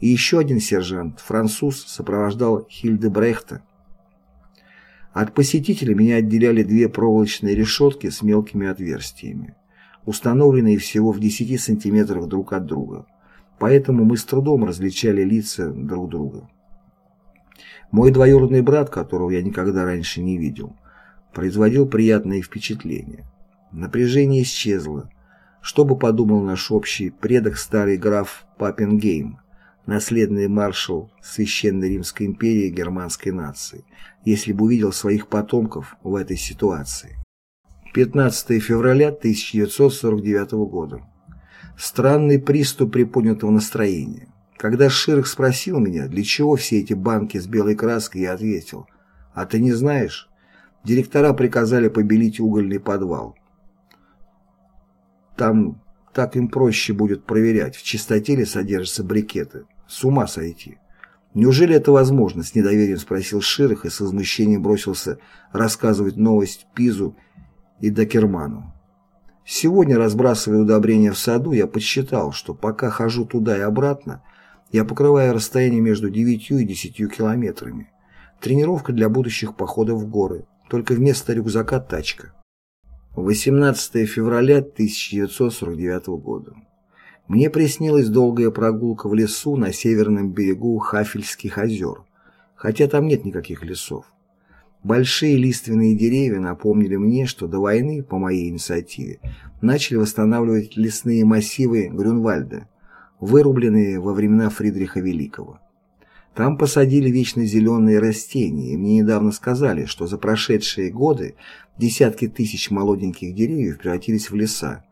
A: И еще один сержант, француз, сопровождал Хильдебрехта. От посетителей меня отделяли две проволочные решетки с мелкими отверстиями установленные всего в 10 сантиметрах друг от друга, поэтому мы с трудом различали лица друг друга. Мой двоюродный брат, которого я никогда раньше не видел, производил приятное впечатление. Напряжение исчезло. Что бы подумал наш общий предок старый граф Паппенгейм, наследный маршал Священной Римской империи германской нации, если бы увидел своих потомков в этой ситуации? 15 февраля 1949 года. Странный приступ приподнятого настроения. Когда Ширх спросил меня, для чего все эти банки с белой краской, я ответил, а ты не знаешь? Директора приказали побелить угольный подвал. там так им проще будет проверять, в чистоте ли содержатся брикеты. С ума сойти. «Неужели это возможно?» — с недоверием спросил Ширах и с возмущением бросился рассказывать новость Пизу и Докерману. Сегодня, разбрасывая удобрения в саду, я подсчитал, что пока хожу туда и обратно, я покрываю расстояние между 9 и 10 километрами. Тренировка для будущих походов в горы, только вместо рюкзака тачка. 18 февраля 1949 года. Мне приснилась долгая прогулка в лесу на северном берегу Хафельских озер, хотя там нет никаких лесов. Большие лиственные деревья напомнили мне, что до войны, по моей инициативе, начали восстанавливать лесные массивы Грюнвальда, вырубленные во времена Фридриха Великого. Там посадили вечно зеленые растения, и мне недавно сказали, что за прошедшие годы десятки тысяч молоденьких деревьев превратились в леса,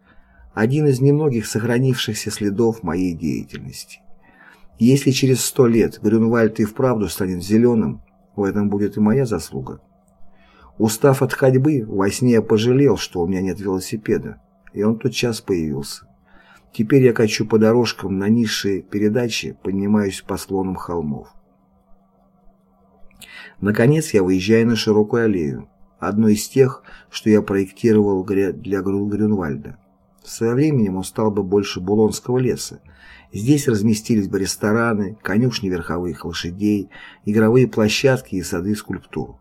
A: один из немногих сохранившихся следов моей деятельности. Если через сто лет Грюнвальд и вправду станет зеленым, в этом будет и моя заслуга. Устав от ходьбы, во сне я пожалел, что у меня нет велосипеда, и он тотчас появился. Теперь я качу по дорожкам на низшие передачи, поднимаюсь по склонам холмов. Наконец я выезжаю на широкую аллею, одну из тех, что я проектировал для Грюнвальда. Со временем он стал бы больше Булонского леса. Здесь разместились бы рестораны, конюшни верховых лошадей, игровые площадки и сады скульптур.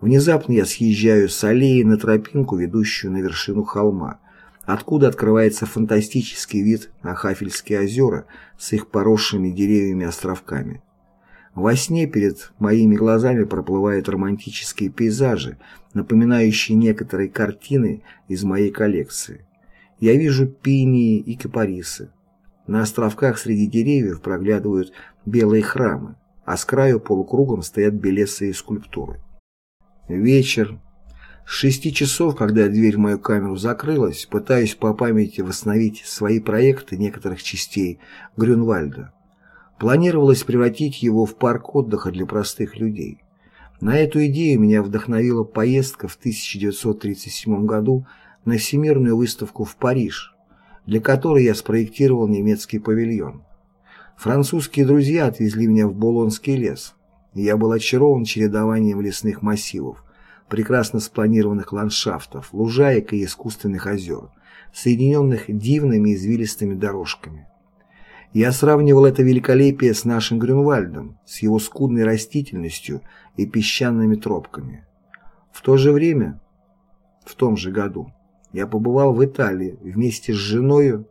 A: Внезапно я съезжаю с аллеи на тропинку, ведущую на вершину холма, откуда открывается фантастический вид на Хафельские озера с их поросшими деревьями островками. Во сне перед моими глазами проплывают романтические пейзажи, напоминающие некоторые картины из моей коллекции. Я вижу пинии и кипарисы. На островках среди деревьев проглядывают белые храмы, а с краю полукругом стоят белесые скульптуры. Вечер. С шести часов, когда дверь в мою камеру закрылась, пытаюсь по памяти восстановить свои проекты некоторых частей Грюнвальда. Планировалось превратить его в парк отдыха для простых людей. На эту идею меня вдохновила поездка в 1937 году на Всемирную выставку в Париж, для которой я спроектировал немецкий павильон. Французские друзья отвезли меня в Болонский лес, и я был очарован чередованием лесных массивов, прекрасно спланированных ландшафтов, лужаек и искусственных озер, соединенных дивными извилистыми дорожками. Я сравнивал это великолепие с нашим Грюнвальдом, с его скудной растительностью и песчаными тропками. В то же время, в том же году, я побывал в Италии вместе с женой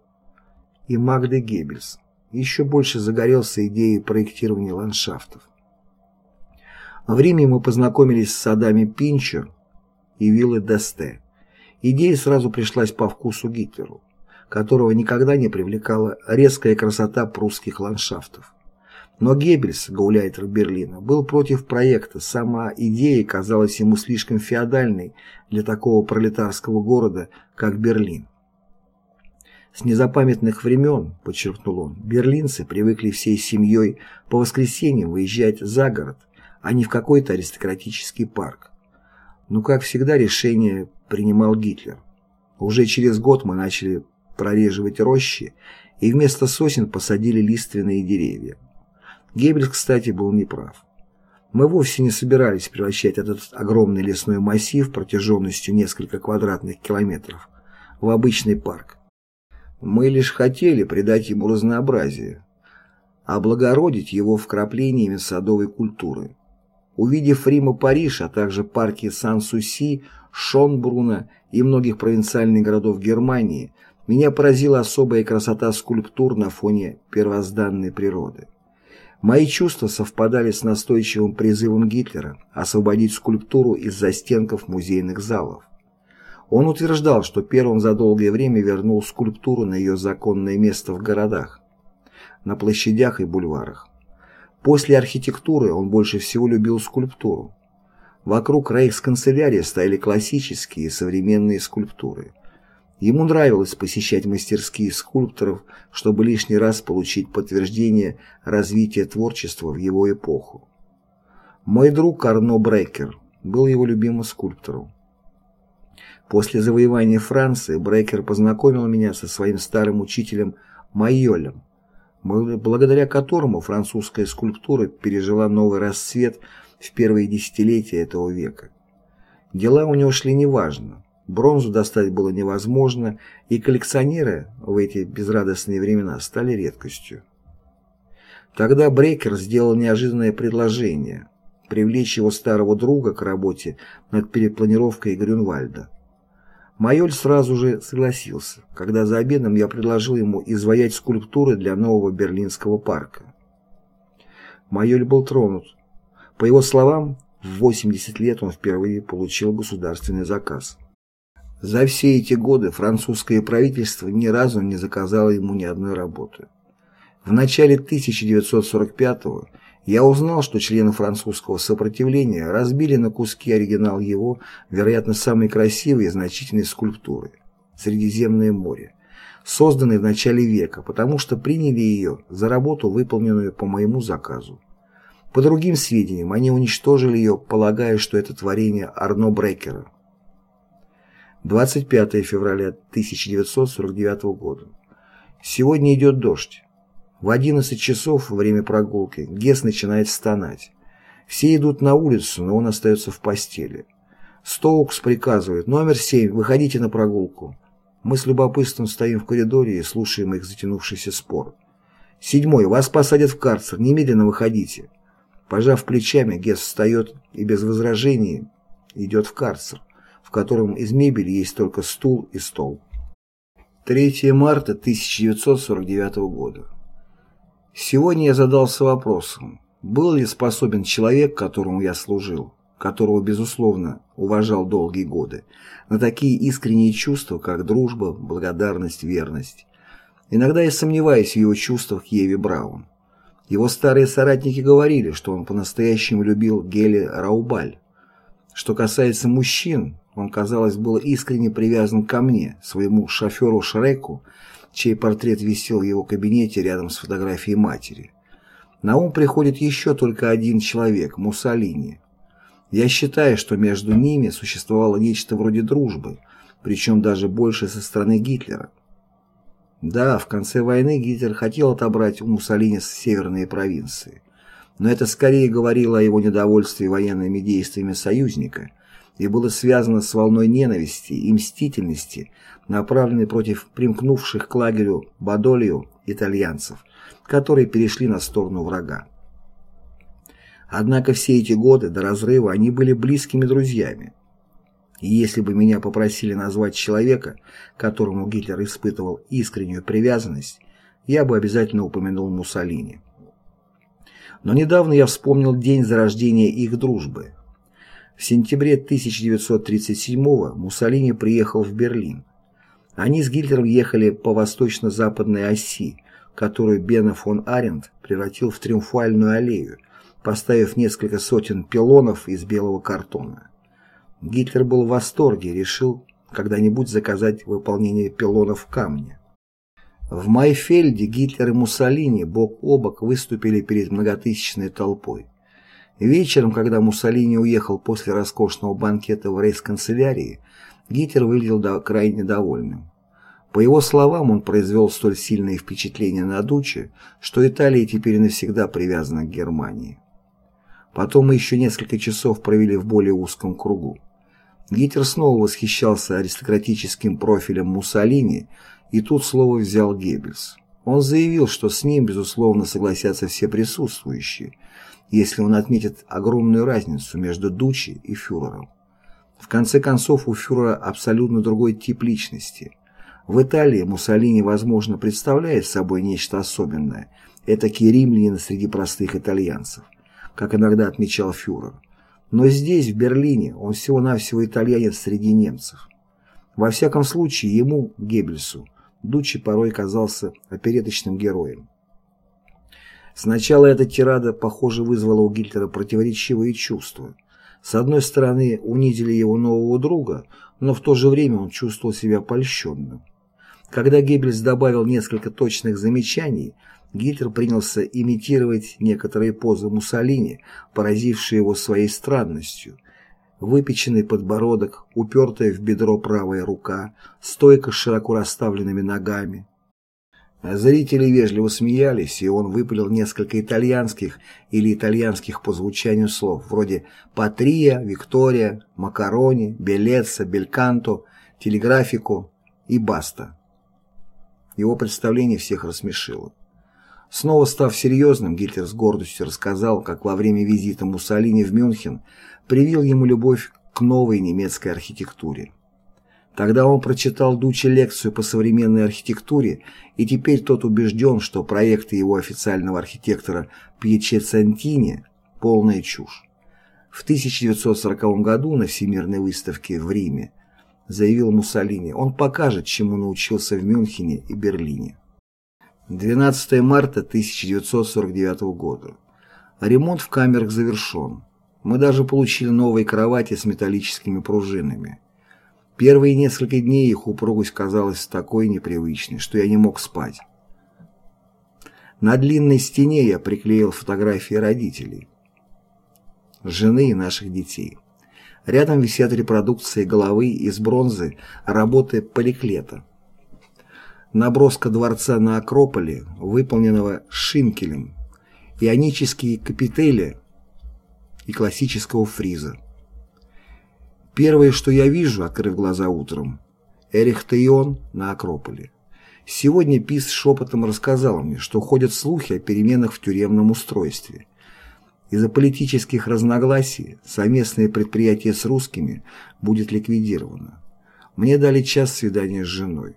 A: и Магдой Геббельс. Еще больше загорелся идеей проектирования ландшафтов. В Риме мы познакомились с садами Пинчо и виллы Десте. Идея сразу пришлась по вкусу Гитлеру, которого никогда не привлекала резкая красота прусских ландшафтов. Но Геббельс, гауляйтер Берлина, был против проекта, сама идея казалась ему слишком феодальной для такого пролетарского города, как Берлин. С незапамятных времен, подчеркнул он, берлинцы привыкли всей семьей по воскресеньям выезжать за город, а не в какой-то аристократический парк. Но, как всегда, решение принимал Гитлер. Уже через год мы начали прореживать рощи и вместо сосен посадили лиственные деревья. Геббельс, кстати, был неправ. Мы вовсе не собирались превращать этот огромный лесной массив протяженностью несколько квадратных километров в обычный парк. Мы лишь хотели придать ему разнообразие, облагородить его вкраплениями садовой культуры. Увидев Рим и Париж, а также парки Сан-Суси, Шонбруна и многих провинциальных городов Германии, меня поразила особая красота скульптур на фоне первозданной природы. Мои чувства совпадали с настойчивым призывом Гитлера освободить скульптуру из застенков музейных залов. Он утверждал, что первым за долгое время вернул скульптуру на ее законное место в городах, на площадях и бульварах. После архитектуры он больше всего любил скульптуру. Вокруг рейхсканцелярии стояли классические и современные скульптуры. Ему нравилось посещать мастерские скульпторов, чтобы лишний раз получить подтверждение развития творчества в его эпоху. Мой друг Арно Брекер был его любимым скульптором. После завоевания Франции Брейкер познакомил меня со своим старым учителем Майолем, благодаря которому французская скульптура пережила новый расцвет в первые десятилетия этого века. Дела у него шли неважно, бронзу достать было невозможно, и коллекционеры в эти безрадостные времена стали редкостью. Тогда Брейкер сделал неожиданное предложение – привлечь его старого друга к работе над перепланировкой Грюнвальда. Майоль сразу же согласился, когда за обедом я предложил ему изваять скульптуры для нового берлинского парка. Майоль был тронут. По его словам, в 80 лет он впервые получил государственный заказ. За все эти годы французское правительство ни разу не заказало ему ни одной работы. В начале 1945-го я узнал, что члены французского сопротивления разбили на куски оригинал его, вероятно, самой красивой и значительной скульптуры – Средиземное море, созданной в начале века, потому что приняли ее за работу, выполненную по моему заказу. По другим сведениям, они уничтожили ее, полагая, что это творение Арно Брекера. 25 февраля 1949 года. Сегодня идет дождь. В 11 часов время прогулки Гес начинает стонать. Все идут на улицу, но он остается в постели. Стоукс приказывает «Номер 7, выходите на прогулку». Мы с любопытством стоим в коридоре и слушаем их затянувшийся спор. «Седьмой, вас посадят в карцер, немедленно выходите». Пожав плечами, Гес встает и без возражений идет в карцер, в котором из мебели есть только стул и стол. 3 марта 1949 года. Сегодня я задался вопросом, был ли способен человек, которому я служил, которого, безусловно, уважал долгие годы, на такие искренние чувства, как дружба, благодарность, верность. Иногда я сомневаюсь в его чувствах к Еве Браун. Его старые соратники говорили, что он по-настоящему любил Гели Раубаль. Что касается мужчин, он, казалось, был искренне привязан ко мне, своему шоферу Шреку, чей портрет висел в его кабинете рядом с фотографией матери. На ум приходит еще только один человек – Муссолини. Я считаю, что между ними существовало нечто вроде дружбы, причем даже больше со стороны Гитлера. Да, в конце войны Гитлер хотел отобрать у Муссолини северные провинции, но это скорее говорило о его недовольстве военными действиями союзника и было связано с волной ненависти и мстительности, направленной против примкнувших к лагерю Бадолию итальянцев, которые перешли на сторону врага. Однако все эти годы до разрыва они были близкими друзьями. И если бы меня попросили назвать человека, которому Гитлер испытывал искреннюю привязанность, я бы обязательно упомянул Муссолини. Но недавно я вспомнил день зарождения их дружбы. В сентябре 1937-го Муссолини приехал в Берлин. Они с Гитлером ехали по восточно-западной оси, которую Бена фон Аренд превратил в триумфальную аллею, поставив несколько сотен пилонов из белого картона. Гитлер был в восторге и решил когда-нибудь заказать выполнение пилонов в камне. В Майфельде Гитлер и Муссолини бок о бок выступили перед многотысячной толпой. Вечером, когда Муссолини уехал после роскошного банкета в рейс-канцелярии, Гитлер выглядел до, крайне довольным. По его словам, он произвел столь сильное впечатление на Дуче, что Италия теперь навсегда привязана к Германии. Потом мы еще несколько часов провели в более узком кругу. Гитлер снова восхищался аристократическим профилем Муссолини, и тут слово взял Геббельс. Он заявил, что с ним, безусловно, согласятся все присутствующие, если он отметит огромную разницу между Дучи и фюрером. В конце концов, у фюрера абсолютно другой тип личности. В Италии Муссолини, возможно, представляет собой нечто особенное, этакий римлянин среди простых итальянцев, как иногда отмечал фюрер. Но здесь, в Берлине, он всего-навсего итальянец среди немцев. Во всяком случае, ему, Геббельсу, Дуччи порой казался опереточным героем. Сначала эта тирада, похоже, вызвала у Гитлера противоречивые чувства – с одной стороны, унизили его нового друга, но в то же время он чувствовал себя польщенным. Когда Геббельс добавил несколько точных замечаний, Гитлер принялся имитировать некоторые позы Муссолини, поразившие его своей странностью. выпеченный подбородок, упертая в бедро правая рука, стойка с широко расставленными ногами. Зрители вежливо смеялись, и он выпалил несколько итальянских или итальянских по звучанию слов, вроде «Патрия», «Виктория», «Макарони», «Белеца», «Бельканто», «Телеграфику» и «Баста». Его представление всех рассмешило. Снова став серьезным, Гитлер с гордостью рассказал, как во время визита Муссолини в Мюнхен привил ему любовь к новой немецкой архитектуре. Тогда он прочитал Дуче лекцию по современной архитектуре, и теперь тот убежден, что проекты его официального архитектора Пьечецентини – полная чушь. В 1940 году на Всемирной выставке в Риме заявил Муссолини, он покажет, чему научился в Мюнхене и Берлине. 12 марта 1949 года. Ремонт в камерах завершен. Мы даже получили новые кровати с металлическими пружинами. Первые несколько дней их упругость казалась такой непривычной, что я не мог спать. На длинной стене я приклеил фотографии родителей, жены и наших детей. Рядом висят репродукции головы из бронзы работы Поликлета. Наброска дворца на Акрополе, выполненного Шинкелем, ионические капители и классического фриза. Первое, что я вижу, открыв глаза утром, Эрихтеон на Акрополе. Сегодня Пис шепотом рассказал мне, что ходят слухи о переменах в тюремном устройстве. Из-за политических разногласий совместное предприятие с русскими будет ликвидировано. Мне дали час свидания с женой.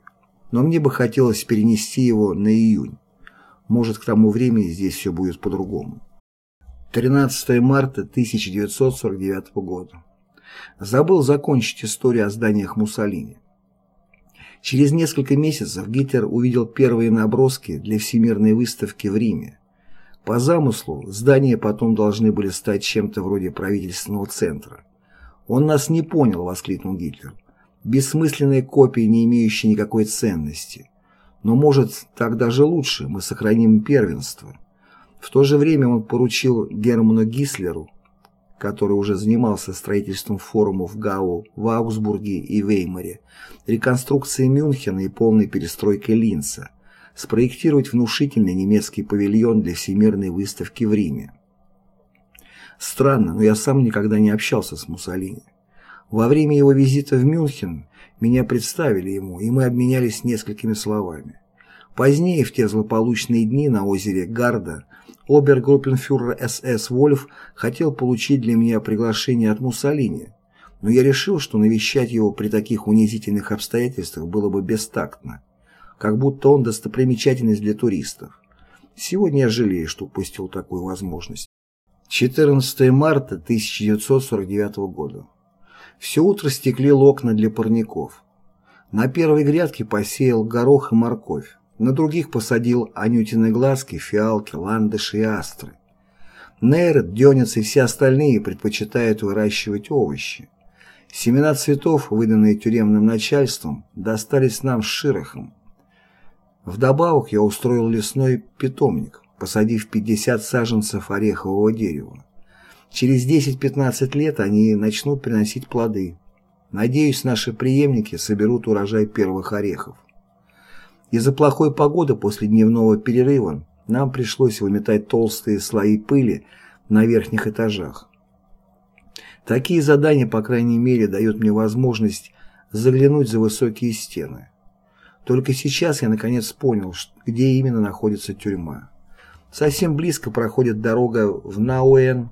A: Но мне бы хотелось перенести его на июнь. Может, к тому времени здесь все будет по-другому. 13 марта 1949 года. Забыл закончить историю о зданиях Муссолини. Через несколько месяцев Гитлер увидел первые наброски для Всемирной выставки в Риме. По замыслу, здания потом должны были стать чем-то вроде правительственного центра. «Он нас не понял», — воскликнул Гитлер. «Бессмысленные копии, не имеющие никакой ценности. Но, может, так даже лучше, мы сохраним первенство». В то же время он поручил Герману Гислеру, который уже занимался строительством форумов ГАУ в Аугсбурге и Веймаре, реконструкцией Мюнхена и полной перестройкой Линца, спроектировать внушительный немецкий павильон для Всемирной выставки в Риме. Странно, но я сам никогда не общался с Муссолини. Во время его визита в Мюнхен меня представили ему, и мы обменялись несколькими словами. Позднее, в те злополучные дни на озере Гарда, обергруппенфюрер СС Вольф хотел получить для меня приглашение от Муссолини, но я решил, что навещать его при таких унизительных обстоятельствах было бы бестактно, как будто он достопримечательность для туристов. Сегодня я жалею, что упустил такую возможность. 14 марта 1949 года. Все утро стекли окна для парников. На первой грядке посеял горох и морковь. На других посадил анютины глазки, фиалки, ландыши и астры. Нейрот, Дёнец и все остальные предпочитают выращивать овощи. Семена цветов, выданные тюремным начальством, достались нам с Широхом. Вдобавок я устроил лесной питомник, посадив 50 саженцев орехового дерева. Через 10-15 лет они начнут приносить плоды. Надеюсь, наши преемники соберут урожай первых орехов. Из-за плохой погоды после дневного перерыва нам пришлось выметать толстые слои пыли на верхних этажах. Такие задания, по крайней мере, дают мне возможность заглянуть за высокие стены. Только сейчас я наконец понял, где именно находится тюрьма. Совсем близко проходит дорога в Науэн,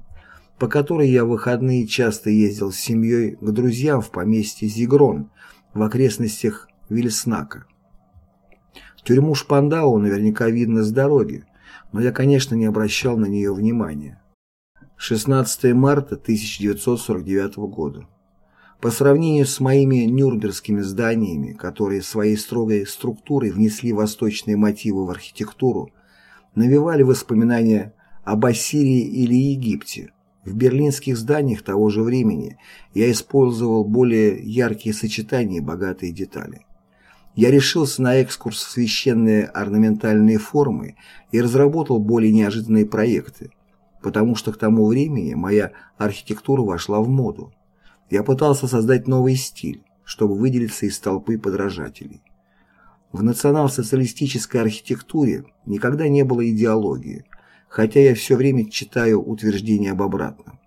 A: по которой я в выходные часто ездил с семьей к друзьям в поместье Зигрон в окрестностях Вильснака. Тюрьму Шпандау наверняка видно с дороги, но я, конечно, не обращал на нее внимания. 16 марта 1949 года. По сравнению с моими нюрнбергскими зданиями, которые своей строгой структурой внесли восточные мотивы в архитектуру, навевали воспоминания об Ассирии или Египте. В берлинских зданиях того же времени я использовал более яркие сочетания и богатые детали я решился на экскурс в священные орнаментальные формы и разработал более неожиданные проекты, потому что к тому времени моя архитектура вошла в моду. Я пытался создать новый стиль, чтобы выделиться из толпы подражателей. В национал-социалистической архитектуре никогда не было идеологии, хотя я все время читаю утверждения об обратном.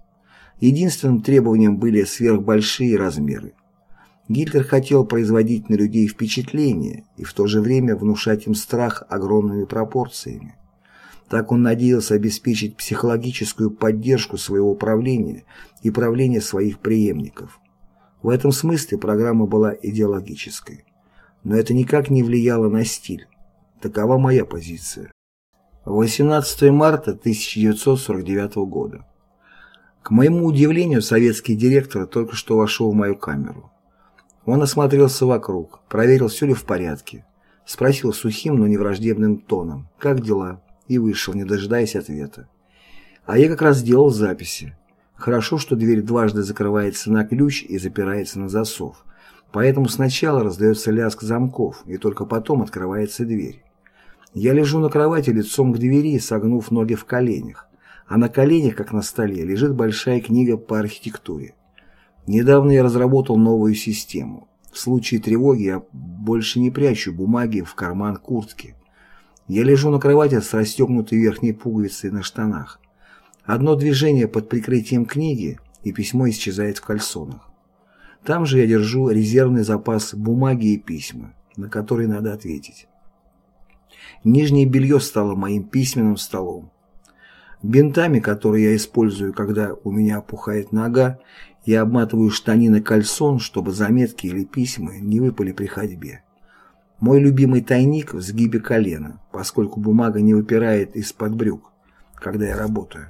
A: Единственным требованием были сверхбольшие размеры. Гитлер хотел производить на людей впечатление и в то же время внушать им страх огромными пропорциями. Так он надеялся обеспечить психологическую поддержку своего правления и правления своих преемников. В этом смысле программа была идеологической. Но это никак не влияло на стиль. Такова моя позиция. 18 марта 1949 года. К моему удивлению, советский директор только что вошел в мою камеру. Он осмотрелся вокруг, проверил, все ли в порядке, спросил сухим, но невраждебным тоном, как дела, и вышел, не дожидаясь ответа. А я как раз делал записи. Хорошо, что дверь дважды закрывается на ключ и запирается на засов, поэтому сначала раздается лязг замков, и только потом открывается дверь. Я лежу на кровати лицом к двери, согнув ноги в коленях, а на коленях, как на столе, лежит большая книга по архитектуре. Недавно я разработал новую систему. В случае тревоги я больше не прячу бумаги в карман куртки. Я лежу на кровати с расстегнутой верхней пуговицей на штанах. Одно движение под прикрытием книги, и письмо исчезает в кальсонах. Там же я держу резервный запас бумаги и письма, на которые надо ответить. Нижнее белье стало моим письменным столом. Бинтами, которые я использую, когда у меня опухает нога, я обматываю штанины кальсон, чтобы заметки или письма не выпали при ходьбе. Мой любимый тайник в сгибе колена, поскольку бумага не выпирает из-под брюк, когда я работаю.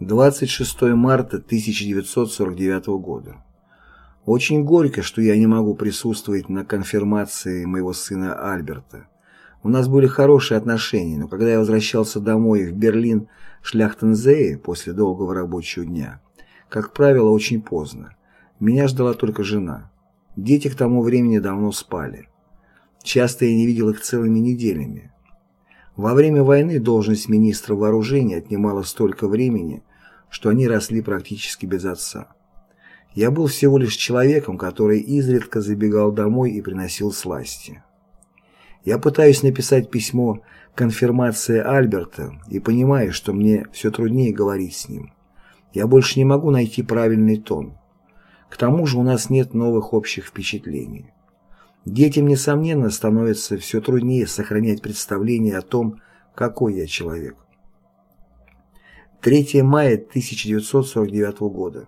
A: 26 марта 1949 года. Очень горько, что я не могу присутствовать на конфирмации моего сына Альберта. У нас были хорошие отношения, но когда я возвращался домой в Берлин Шляхтензее после долгого рабочего дня, как правило, очень поздно. Меня ждала только жена. Дети к тому времени давно спали. Часто я не видел их целыми неделями. Во время войны должность министра вооружения отнимала столько времени, что они росли практически без отца. Я был всего лишь человеком, который изредка забегал домой и приносил сласти. Я пытаюсь написать письмо конфирмации Альберта и понимаю, что мне все труднее говорить с ним. Я больше не могу найти правильный тон. К тому же у нас нет новых общих впечатлений. Детям, несомненно, становится все труднее сохранять представление о том, какой я человек. 3 мая 1949 года.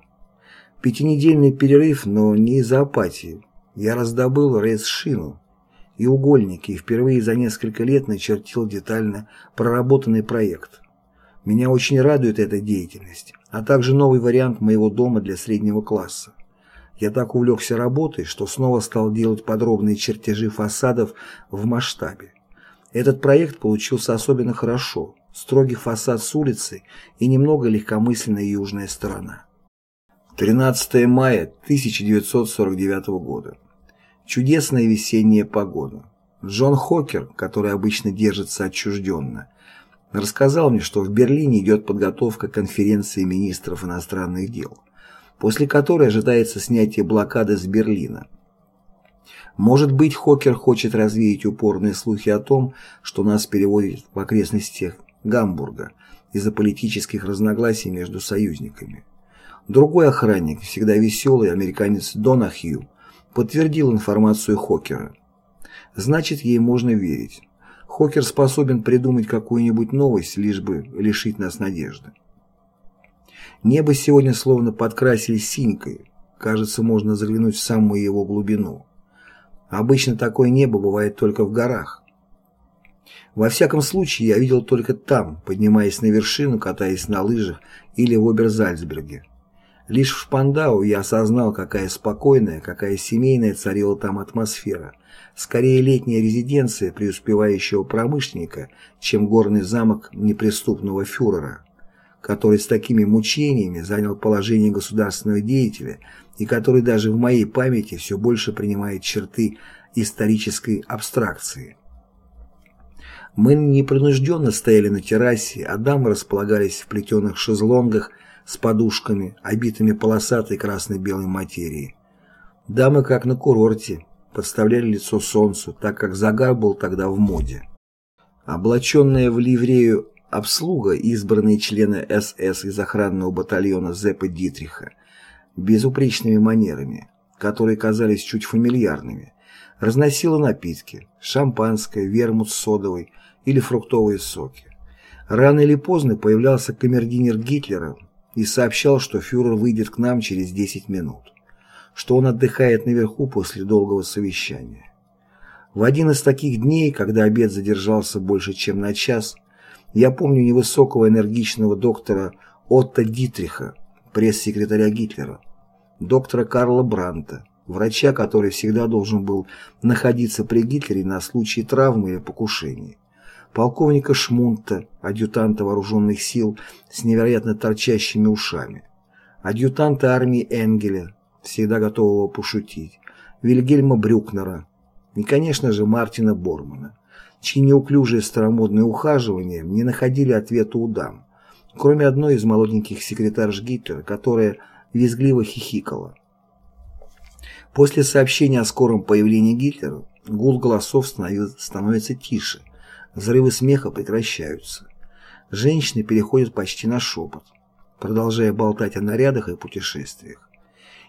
A: Пятинедельный перерыв, но не из-за апатии. Я раздобыл рейс-шину и угольники и впервые за несколько лет начертил детально проработанный проект. Меня очень радует эта деятельность а также новый вариант моего дома для среднего класса. Я так увлекся работой, что снова стал делать подробные чертежи фасадов в масштабе. Этот проект получился особенно хорошо. Строгий фасад с улицы и немного легкомысленная южная сторона. 13 мая 1949 года. Чудесная весенняя погода. Джон Хокер, который обычно держится отчужденно, рассказал мне, что в Берлине идет подготовка конференции министров иностранных дел, после которой ожидается снятие блокады с Берлина. Может быть, Хокер хочет развеять упорные слухи о том, что нас переводят в окрестностях Гамбурга из-за политических разногласий между союзниками. Другой охранник, всегда веселый американец Донахью, подтвердил информацию Хокера. Значит, ей можно верить. Хокер способен придумать какую-нибудь новость, лишь бы лишить нас надежды. Небо сегодня словно подкрасили синькой. Кажется, можно заглянуть в самую его глубину. Обычно такое небо бывает только в горах. Во всяком случае, я видел только там, поднимаясь на вершину, катаясь на лыжах или в Оберзальцберге. Лишь в Шпандау я осознал, какая спокойная, какая семейная царила там атмосфера. Скорее летняя резиденция преуспевающего промышленника, чем горный замок неприступного фюрера, который с такими мучениями занял положение государственного деятеля и который даже в моей памяти все больше принимает черты исторической абстракции. Мы непринужденно стояли на террасе, а дамы располагались в плетеных шезлонгах с подушками, обитыми полосатой красно-белой материей. Дамы, как на курорте, подставляли лицо солнцу, так как загар был тогда в моде. Облаченная в ливрею обслуга, избранные члены СС из охранного батальона Зеппа Дитриха, безупречными манерами, которые казались чуть фамильярными, разносила напитки, шампанское, вермут с содовой или фруктовые соки. Рано или поздно появлялся камердинер Гитлера и сообщал, что фюрер выйдет к нам через 10 минут, что он отдыхает наверху после долгого совещания. В один из таких дней, когда обед задержался больше, чем на час, я помню невысокого энергичного доктора Отто Дитриха, пресс-секретаря Гитлера, доктора Карла Бранта, врача, который всегда должен был находиться при Гитлере на случай травмы или покушения, полковника Шмунта, адъютанта вооруженных сил с невероятно торчащими ушами, адъютанта армии Энгеля, всегда готового пошутить, Вильгельма Брюкнера, и, конечно же, Мартина Бормана, чьи неуклюжие старомодные ухаживания не находили ответа у дам, кроме одной из молоденьких секретарш Гитлера, которая визгливо хихикала. После сообщения о скором появлении Гитлера гул голосов становится тише, взрывы смеха прекращаются. Женщины переходят почти на шепот, продолжая болтать о нарядах и путешествиях.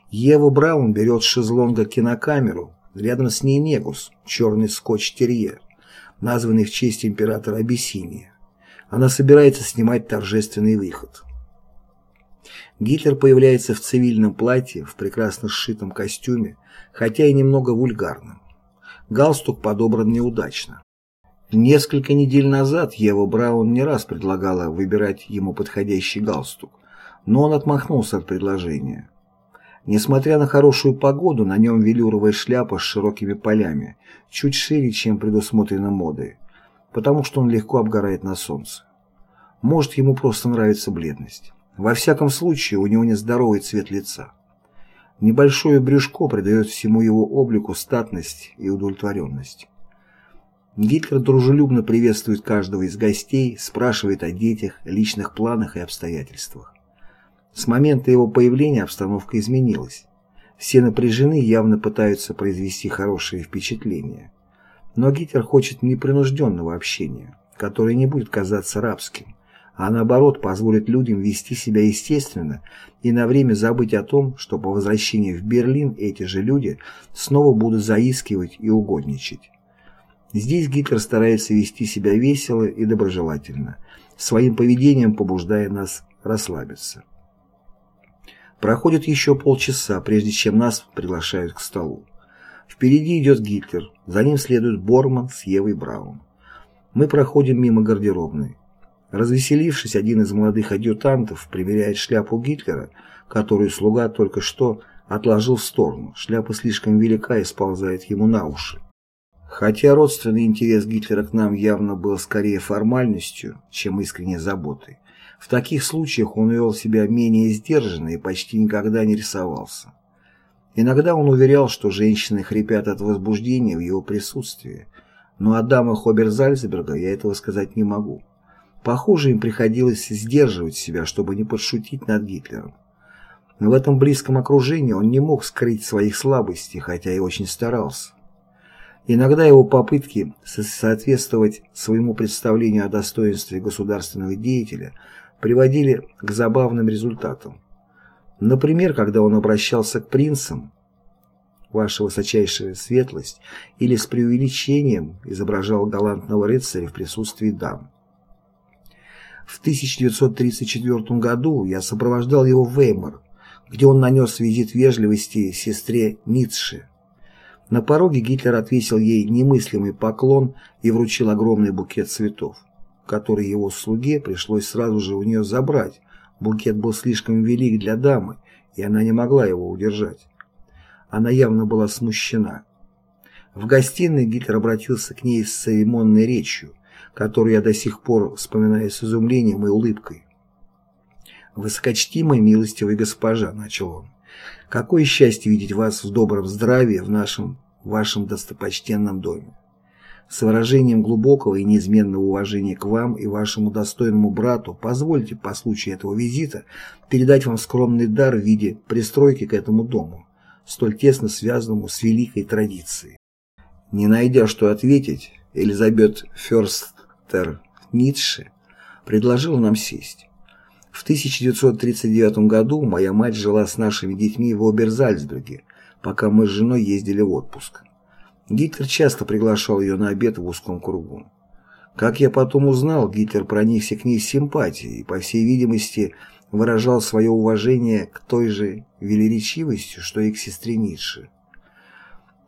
A: Ева Браун берет с шезлонга кинокамеру, Рядом с ней Негус, черный скотч-терьер, названный в честь императора Абиссиния. Она собирается снимать торжественный выход. Гитлер появляется в цивильном платье, в прекрасно сшитом костюме, хотя и немного вульгарном. Галстук подобран неудачно. Несколько недель назад Ева Браун не раз предлагала выбирать ему подходящий галстук, но он отмахнулся от предложения. Несмотря на хорошую погоду, на нем велюровая шляпа с широкими полями, чуть шире, чем предусмотрено модой, потому что он легко обгорает на солнце. Может, ему просто нравится бледность. Во всяком случае, у него нездоровый цвет лица. Небольшое брюшко придает всему его облику статность и удовлетворенность. Гитлер дружелюбно приветствует каждого из гостей, спрашивает о детях, личных планах и обстоятельствах. С момента его появления обстановка изменилась. Все напряжены явно пытаются произвести хорошее впечатление. Но Гитлер хочет непринужденного общения, которое не будет казаться рабским, а наоборот позволит людям вести себя естественно и на время забыть о том, что по возвращении в Берлин эти же люди снова будут заискивать и угодничать. Здесь Гитлер старается вести себя весело и доброжелательно, своим поведением побуждая нас расслабиться. Проходит еще полчаса, прежде чем нас приглашают к столу. Впереди идет Гитлер, за ним следует Борман с Евой Браун. Мы проходим мимо гардеробной. Развеселившись, один из молодых адъютантов примеряет шляпу Гитлера, которую слуга только что отложил в сторону. Шляпа слишком велика и сползает ему на уши. Хотя родственный интерес Гитлера к нам явно был скорее формальностью, чем искренней заботой, в таких случаях он вел себя менее сдержанно и почти никогда не рисовался. Иногда он уверял, что женщины хрипят от возбуждения в его присутствии, но о дамах Оберзальцберга я этого сказать не могу. Похоже, им приходилось сдерживать себя, чтобы не подшутить над Гитлером. Но в этом близком окружении он не мог скрыть своих слабостей, хотя и очень старался. Иногда его попытки соответствовать своему представлению о достоинстве государственного деятеля – приводили к забавным результатам. Например, когда он обращался к принцам, «Ваша высочайшая светлость», или с преувеличением изображал галантного рыцаря в присутствии дам. В 1934 году я сопровождал его в Веймар, где он нанес визит вежливости сестре Ницше. На пороге Гитлер отвесил ей немыслимый поклон и вручил огромный букет цветов который его слуге пришлось сразу же у нее забрать. Букет был слишком велик для дамы, и она не могла его удержать. Она явно была смущена. В гостиной Гитлер обратился к ней с церемонной речью, которую я до сих пор вспоминаю с изумлением и улыбкой. «Высокочтимая милостивая госпожа», — начал он, — «какое счастье видеть вас в добром здравии в нашем, вашем достопочтенном доме. с выражением глубокого и неизменного уважения к вам и вашему достойному брату позвольте по случаю этого визита передать вам скромный дар в виде пристройки к этому дому, столь тесно связанному с великой традицией. Не найдя что ответить, Элизабет Ферстер Ницше предложила нам сесть. В 1939 году моя мать жила с нашими детьми в Оберзальцберге, пока мы с женой ездили в отпуск. Гитлер часто приглашал ее на обед в узком кругу. Как я потом узнал, Гитлер проникся к ней симпатией и, по всей видимости, выражал свое уважение к той же велеречивости, что и к сестре Ницше.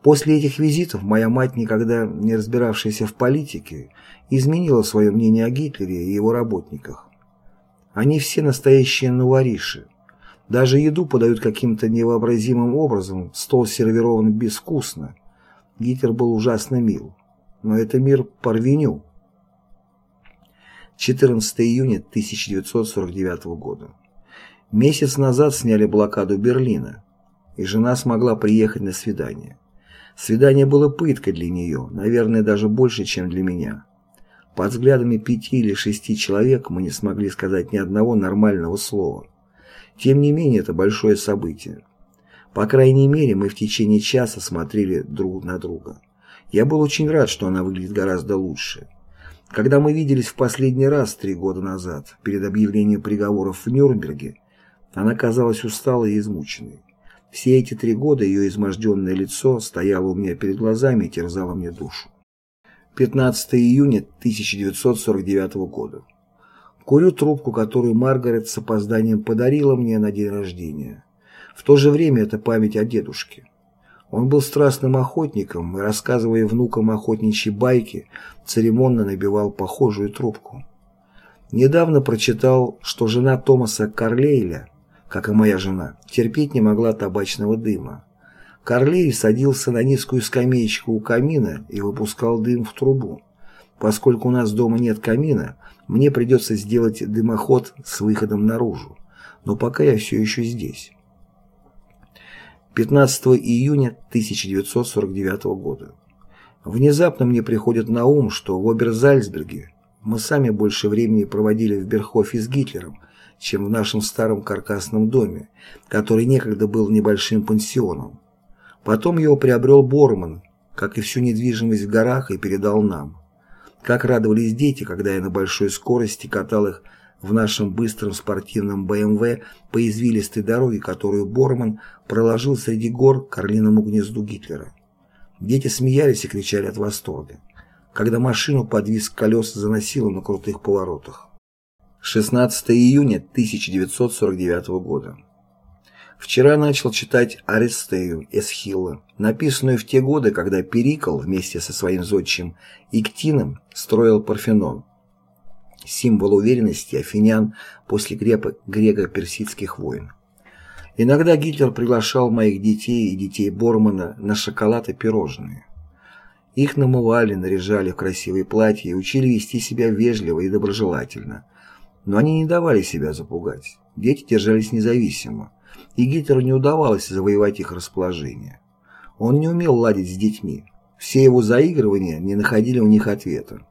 A: После этих визитов моя мать, никогда не разбиравшаяся в политике, изменила свое мнение о Гитлере и его работниках. Они все настоящие новориши. Даже еду подают каким-то невообразимым образом, стол сервирован безвкусно. Гитлер был ужасно мил. Но это мир по рвеню. 14 июня 1949 года. Месяц назад сняли блокаду Берлина, и жена смогла приехать на свидание. Свидание было пыткой для нее, наверное, даже больше, чем для меня. Под взглядами пяти или шести человек мы не смогли сказать ни одного нормального слова. Тем не менее, это большое событие. По крайней мере, мы в течение часа смотрели друг на друга. Я был очень рад, что она выглядит гораздо лучше. Когда мы виделись в последний раз три года назад, перед объявлением приговоров в Нюрнберге, она казалась усталой и измученной. Все эти три года ее изможденное лицо стояло у меня перед глазами и терзало мне душу. 15 июня 1949 года. Курю трубку, которую Маргарет с опозданием подарила мне на день рождения. В то же время это память о дедушке. Он был страстным охотником и, рассказывая внукам охотничьи байки, церемонно набивал похожую трубку. Недавно прочитал, что жена Томаса Карлейля как и моя жена, терпеть не могла табачного дыма. Карлей садился на низкую скамеечку у камина и выпускал дым в трубу. Поскольку у нас дома нет камина, мне придется сделать дымоход с выходом наружу. Но пока я все еще здесь. 15 июня 1949 года. Внезапно мне приходит на ум, что в Оберзальцберге мы сами больше времени проводили в Берхофе с Гитлером, чем в нашем старом каркасном доме, который некогда был небольшим пансионом. Потом его приобрел Борман, как и всю недвижимость в горах, и передал нам. Как радовались дети, когда я на большой скорости катал их в нашем быстром спортивном БМВ по извилистой дороге, которую Борман проложил среди гор к орлиному гнезду Гитлера. Дети смеялись и кричали от восторга, когда машину подвис колес заносило на крутых поворотах. 16 июня 1949 года. Вчера начал читать Аристею Эсхилла, написанную в те годы, когда Перикл вместе со своим зодчим Иктином строил Парфенон, символ уверенности афинян после греко-персидских войн. Иногда Гитлер приглашал моих детей и детей Бормана на шоколад и пирожные. Их намывали, наряжали в красивые платья и учили вести себя вежливо и доброжелательно – но они не давали себя запугать. Дети держались независимо, и Гитлеру не удавалось завоевать их расположение. Он не умел ладить с детьми. Все его заигрывания не находили у них ответа.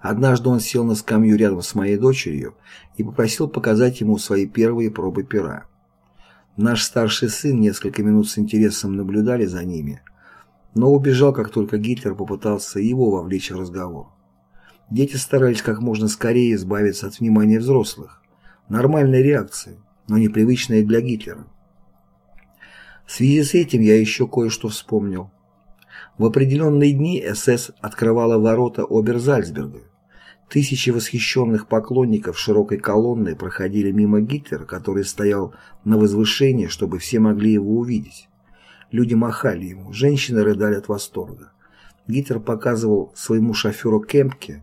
A: Однажды он сел на скамью рядом с моей дочерью и попросил показать ему свои первые пробы пера. Наш старший сын несколько минут с интересом наблюдали за ними, но убежал, как только Гитлер попытался его вовлечь в разговор. Дети старались как можно скорее избавиться от внимания взрослых. Нормальная реакция, но непривычная для Гитлера. В связи с этим я еще кое-что вспомнил. В определенные дни СС открывала ворота Оберзальцберга. Тысячи восхищенных поклонников широкой колонны проходили мимо Гитлера, который стоял на возвышении, чтобы все могли его увидеть. Люди махали ему, женщины рыдали от восторга. Гитлер показывал своему шоферу Кемпке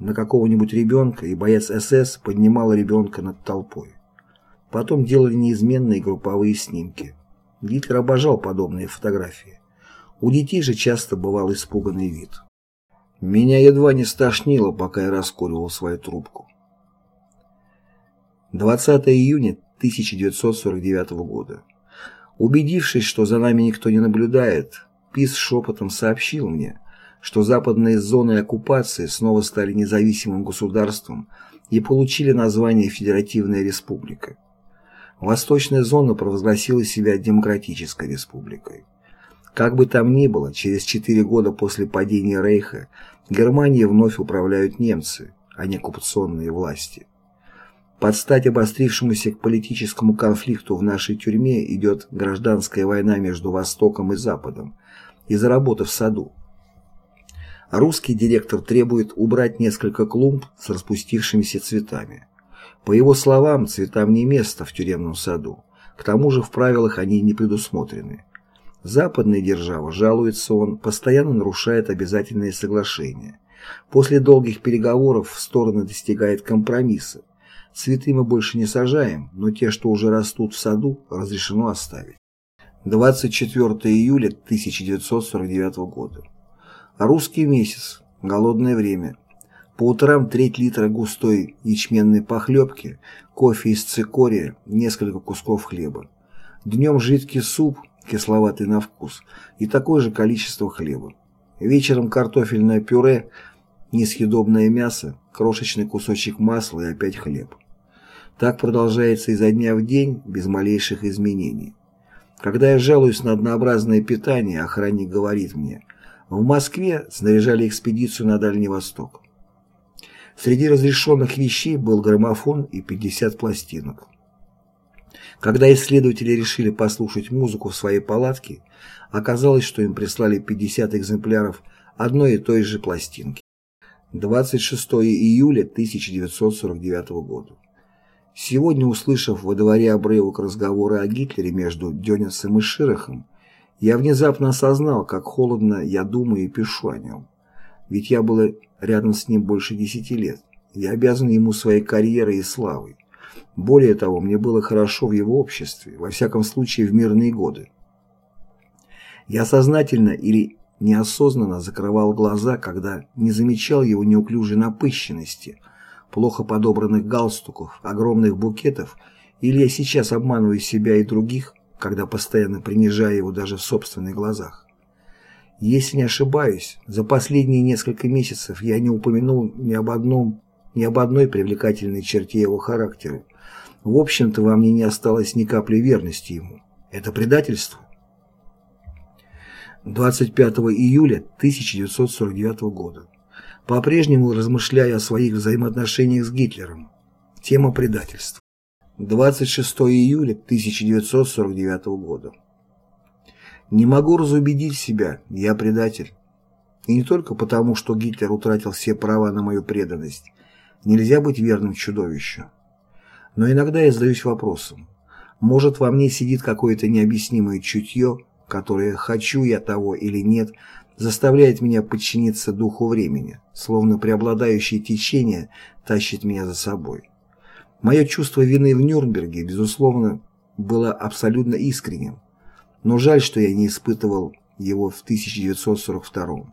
A: на какого-нибудь ребенка, и боец СС поднимал ребенка над толпой. Потом делали неизменные групповые снимки. Гитлер обожал подобные фотографии. У детей же часто бывал испуганный вид. Меня едва не стошнило, пока я раскуривал свою трубку. 20 июня 1949 года. Убедившись, что за нами никто не наблюдает, Пис шепотом сообщил мне, что западные зоны оккупации снова стали независимым государством и получили название Федеративная Республика. Восточная зона провозгласила себя Демократической Республикой. Как бы там ни было, через четыре года после падения Рейха Германией вновь управляют немцы, а не оккупационные власти. Под стать обострившемуся к политическому конфликту в нашей тюрьме идет гражданская война между Востоком и Западом из-за работы в саду. Русский директор требует убрать несколько клумб с распустившимися цветами. По его словам, цветам не место в тюремном саду. К тому же в правилах они не предусмотрены. Западная держава, жалуется он, постоянно нарушает обязательные соглашения. После долгих переговоров стороны достигают компромисса. Цветы мы больше не сажаем, но те, что уже растут в саду, разрешено оставить. 24 июля 1949 года. Русский месяц. Голодное время. По утрам треть литра густой ячменной похлебки, кофе из цикория, несколько кусков хлеба. Днем жидкий суп, кисловатый на вкус, и такое же количество хлеба. Вечером картофельное пюре, несъедобное мясо, крошечный кусочек масла и опять хлеб. Так продолжается изо дня в день, без малейших изменений. Когда я жалуюсь на однообразное питание, охранник говорит мне, в Москве снаряжали экспедицию на Дальний Восток. Среди разрешенных вещей был граммофон и 50 пластинок. Когда исследователи решили послушать музыку в своей палатке, оказалось, что им прислали 50 экземпляров одной и той же пластинки. 26 июля 1949 года. Сегодня, услышав во дворе обрывок разговора о Гитлере между Дёнисом и Широхом, я внезапно осознал, как холодно я думаю и пишу о нем. Ведь я был рядом с ним больше десяти лет. Я обязан ему своей карьерой и славой. Более того, мне было хорошо в его обществе, во всяком случае в мирные годы. Я сознательно или неосознанно закрывал глаза, когда не замечал его неуклюжей напыщенности, плохо подобранных галстуков, огромных букетов, или я сейчас обманываю себя и других, когда постоянно принижаю его даже в собственных глазах. Если не ошибаюсь, за последние несколько месяцев я не упомянул ни об одном, ни об одной привлекательной черте его характера. В общем-то, во мне не осталось ни капли верности ему. Это предательство. 25 июля 1949 года. По-прежнему размышляя о своих взаимоотношениях с Гитлером. Тема предательства. 26 июля 1949 года. Не могу разубедить себя, я предатель. И не только потому, что Гитлер утратил все права на мою преданность. Нельзя быть верным чудовищу. Но иногда я задаюсь вопросом. Может, во мне сидит какое-то необъяснимое чутье, которое, хочу я того или нет, заставляет меня подчиниться духу времени, словно преобладающее течение тащит меня за собой. Мое чувство вины в Нюрнберге, безусловно, было абсолютно искренним, но жаль, что я не испытывал его в 1942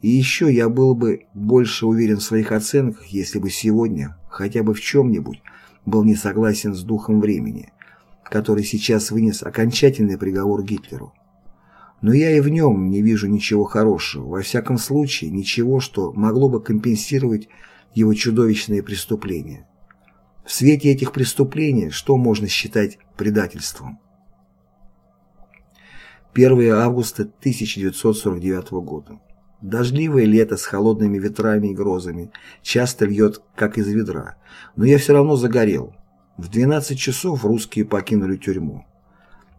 A: И еще я был бы больше уверен в своих оценках, если бы сегодня, хотя бы в чем-нибудь, был не согласен с духом времени, который сейчас вынес окончательный приговор Гитлеру. Но я и в нем не вижу ничего хорошего, во всяком случае ничего, что могло бы компенсировать его чудовищные преступления. В свете этих преступлений что можно считать предательством? 1 августа 1949 года. Дождливое лето с холодными ветрами и грозами часто льет, как из ведра, но я все равно загорел. В 12 часов русские покинули тюрьму.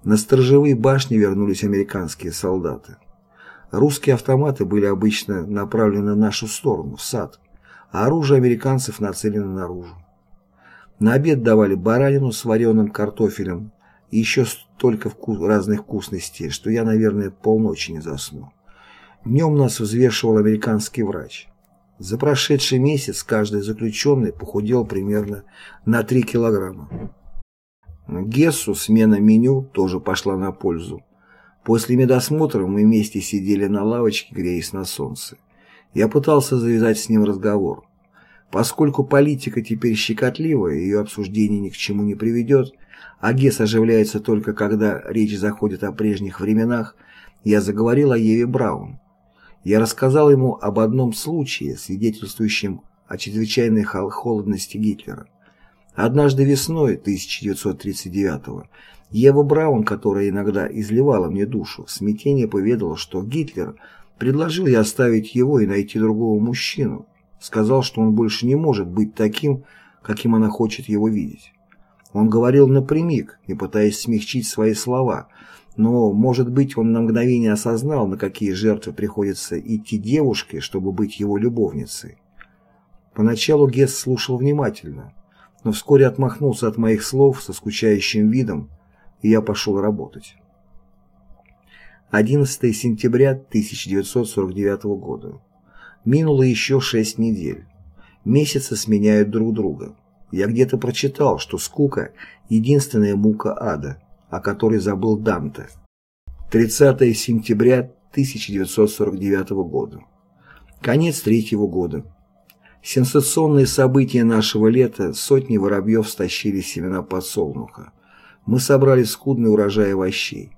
A: На сторожевые башни вернулись американские солдаты. Русские автоматы были обычно направлены в нашу сторону, в сад, а оружие американцев нацелено наружу. На обед давали баранину с вареным картофелем и еще столько вкус, разных вкусностей, что я, наверное, полночи не засну. Днем нас взвешивал американский врач. За прошедший месяц каждый заключенный похудел примерно на 3 килограмма. Гессу смена меню тоже пошла на пользу. После медосмотра мы вместе сидели на лавочке, греясь на солнце. Я пытался завязать с ним разговор. Поскольку политика теперь щекотливая, ее обсуждение ни к чему не приведет, а ГЕС оживляется только когда речь заходит о прежних временах, я заговорил о Еве Браун. Я рассказал ему об одном случае, свидетельствующем о чрезвычайной холодности Гитлера. Однажды весной 1939-го Ева Браун, которая иногда изливала мне душу, в смятении поведала, что Гитлер предложил ей оставить его и найти другого мужчину. Сказал, что он больше не может быть таким, каким она хочет его видеть. Он говорил напрямик, не пытаясь смягчить свои слова, но, может быть, он на мгновение осознал, на какие жертвы приходится идти девушке, чтобы быть его любовницей. Поначалу Гесс слушал внимательно, но вскоре отмахнулся от моих слов со скучающим видом, и я пошел работать. 11 сентября 1949 года. Минуло еще шесть недель. Месяцы сменяют друг друга. Я где-то прочитал, что скука – единственная мука ада, о которой забыл Данте. 30 сентября 1949 года. Конец третьего года. Сенсационные события нашего лета сотни воробьев стащили семена подсолнуха. Мы собрали скудный урожай овощей.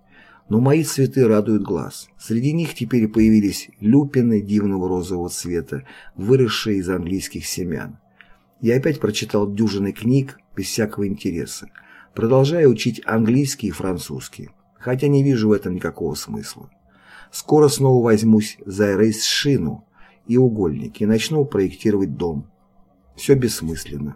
A: Но мои цветы радуют глаз. Среди них теперь появились люпины дивного розового цвета, выросшие из английских семян. Я опять прочитал дюжины книг без всякого интереса, продолжая учить английский и французский, хотя не вижу в этом никакого смысла. Скоро снова возьмусь за рейс-шину и угольник и начну проектировать дом. Все бессмысленно.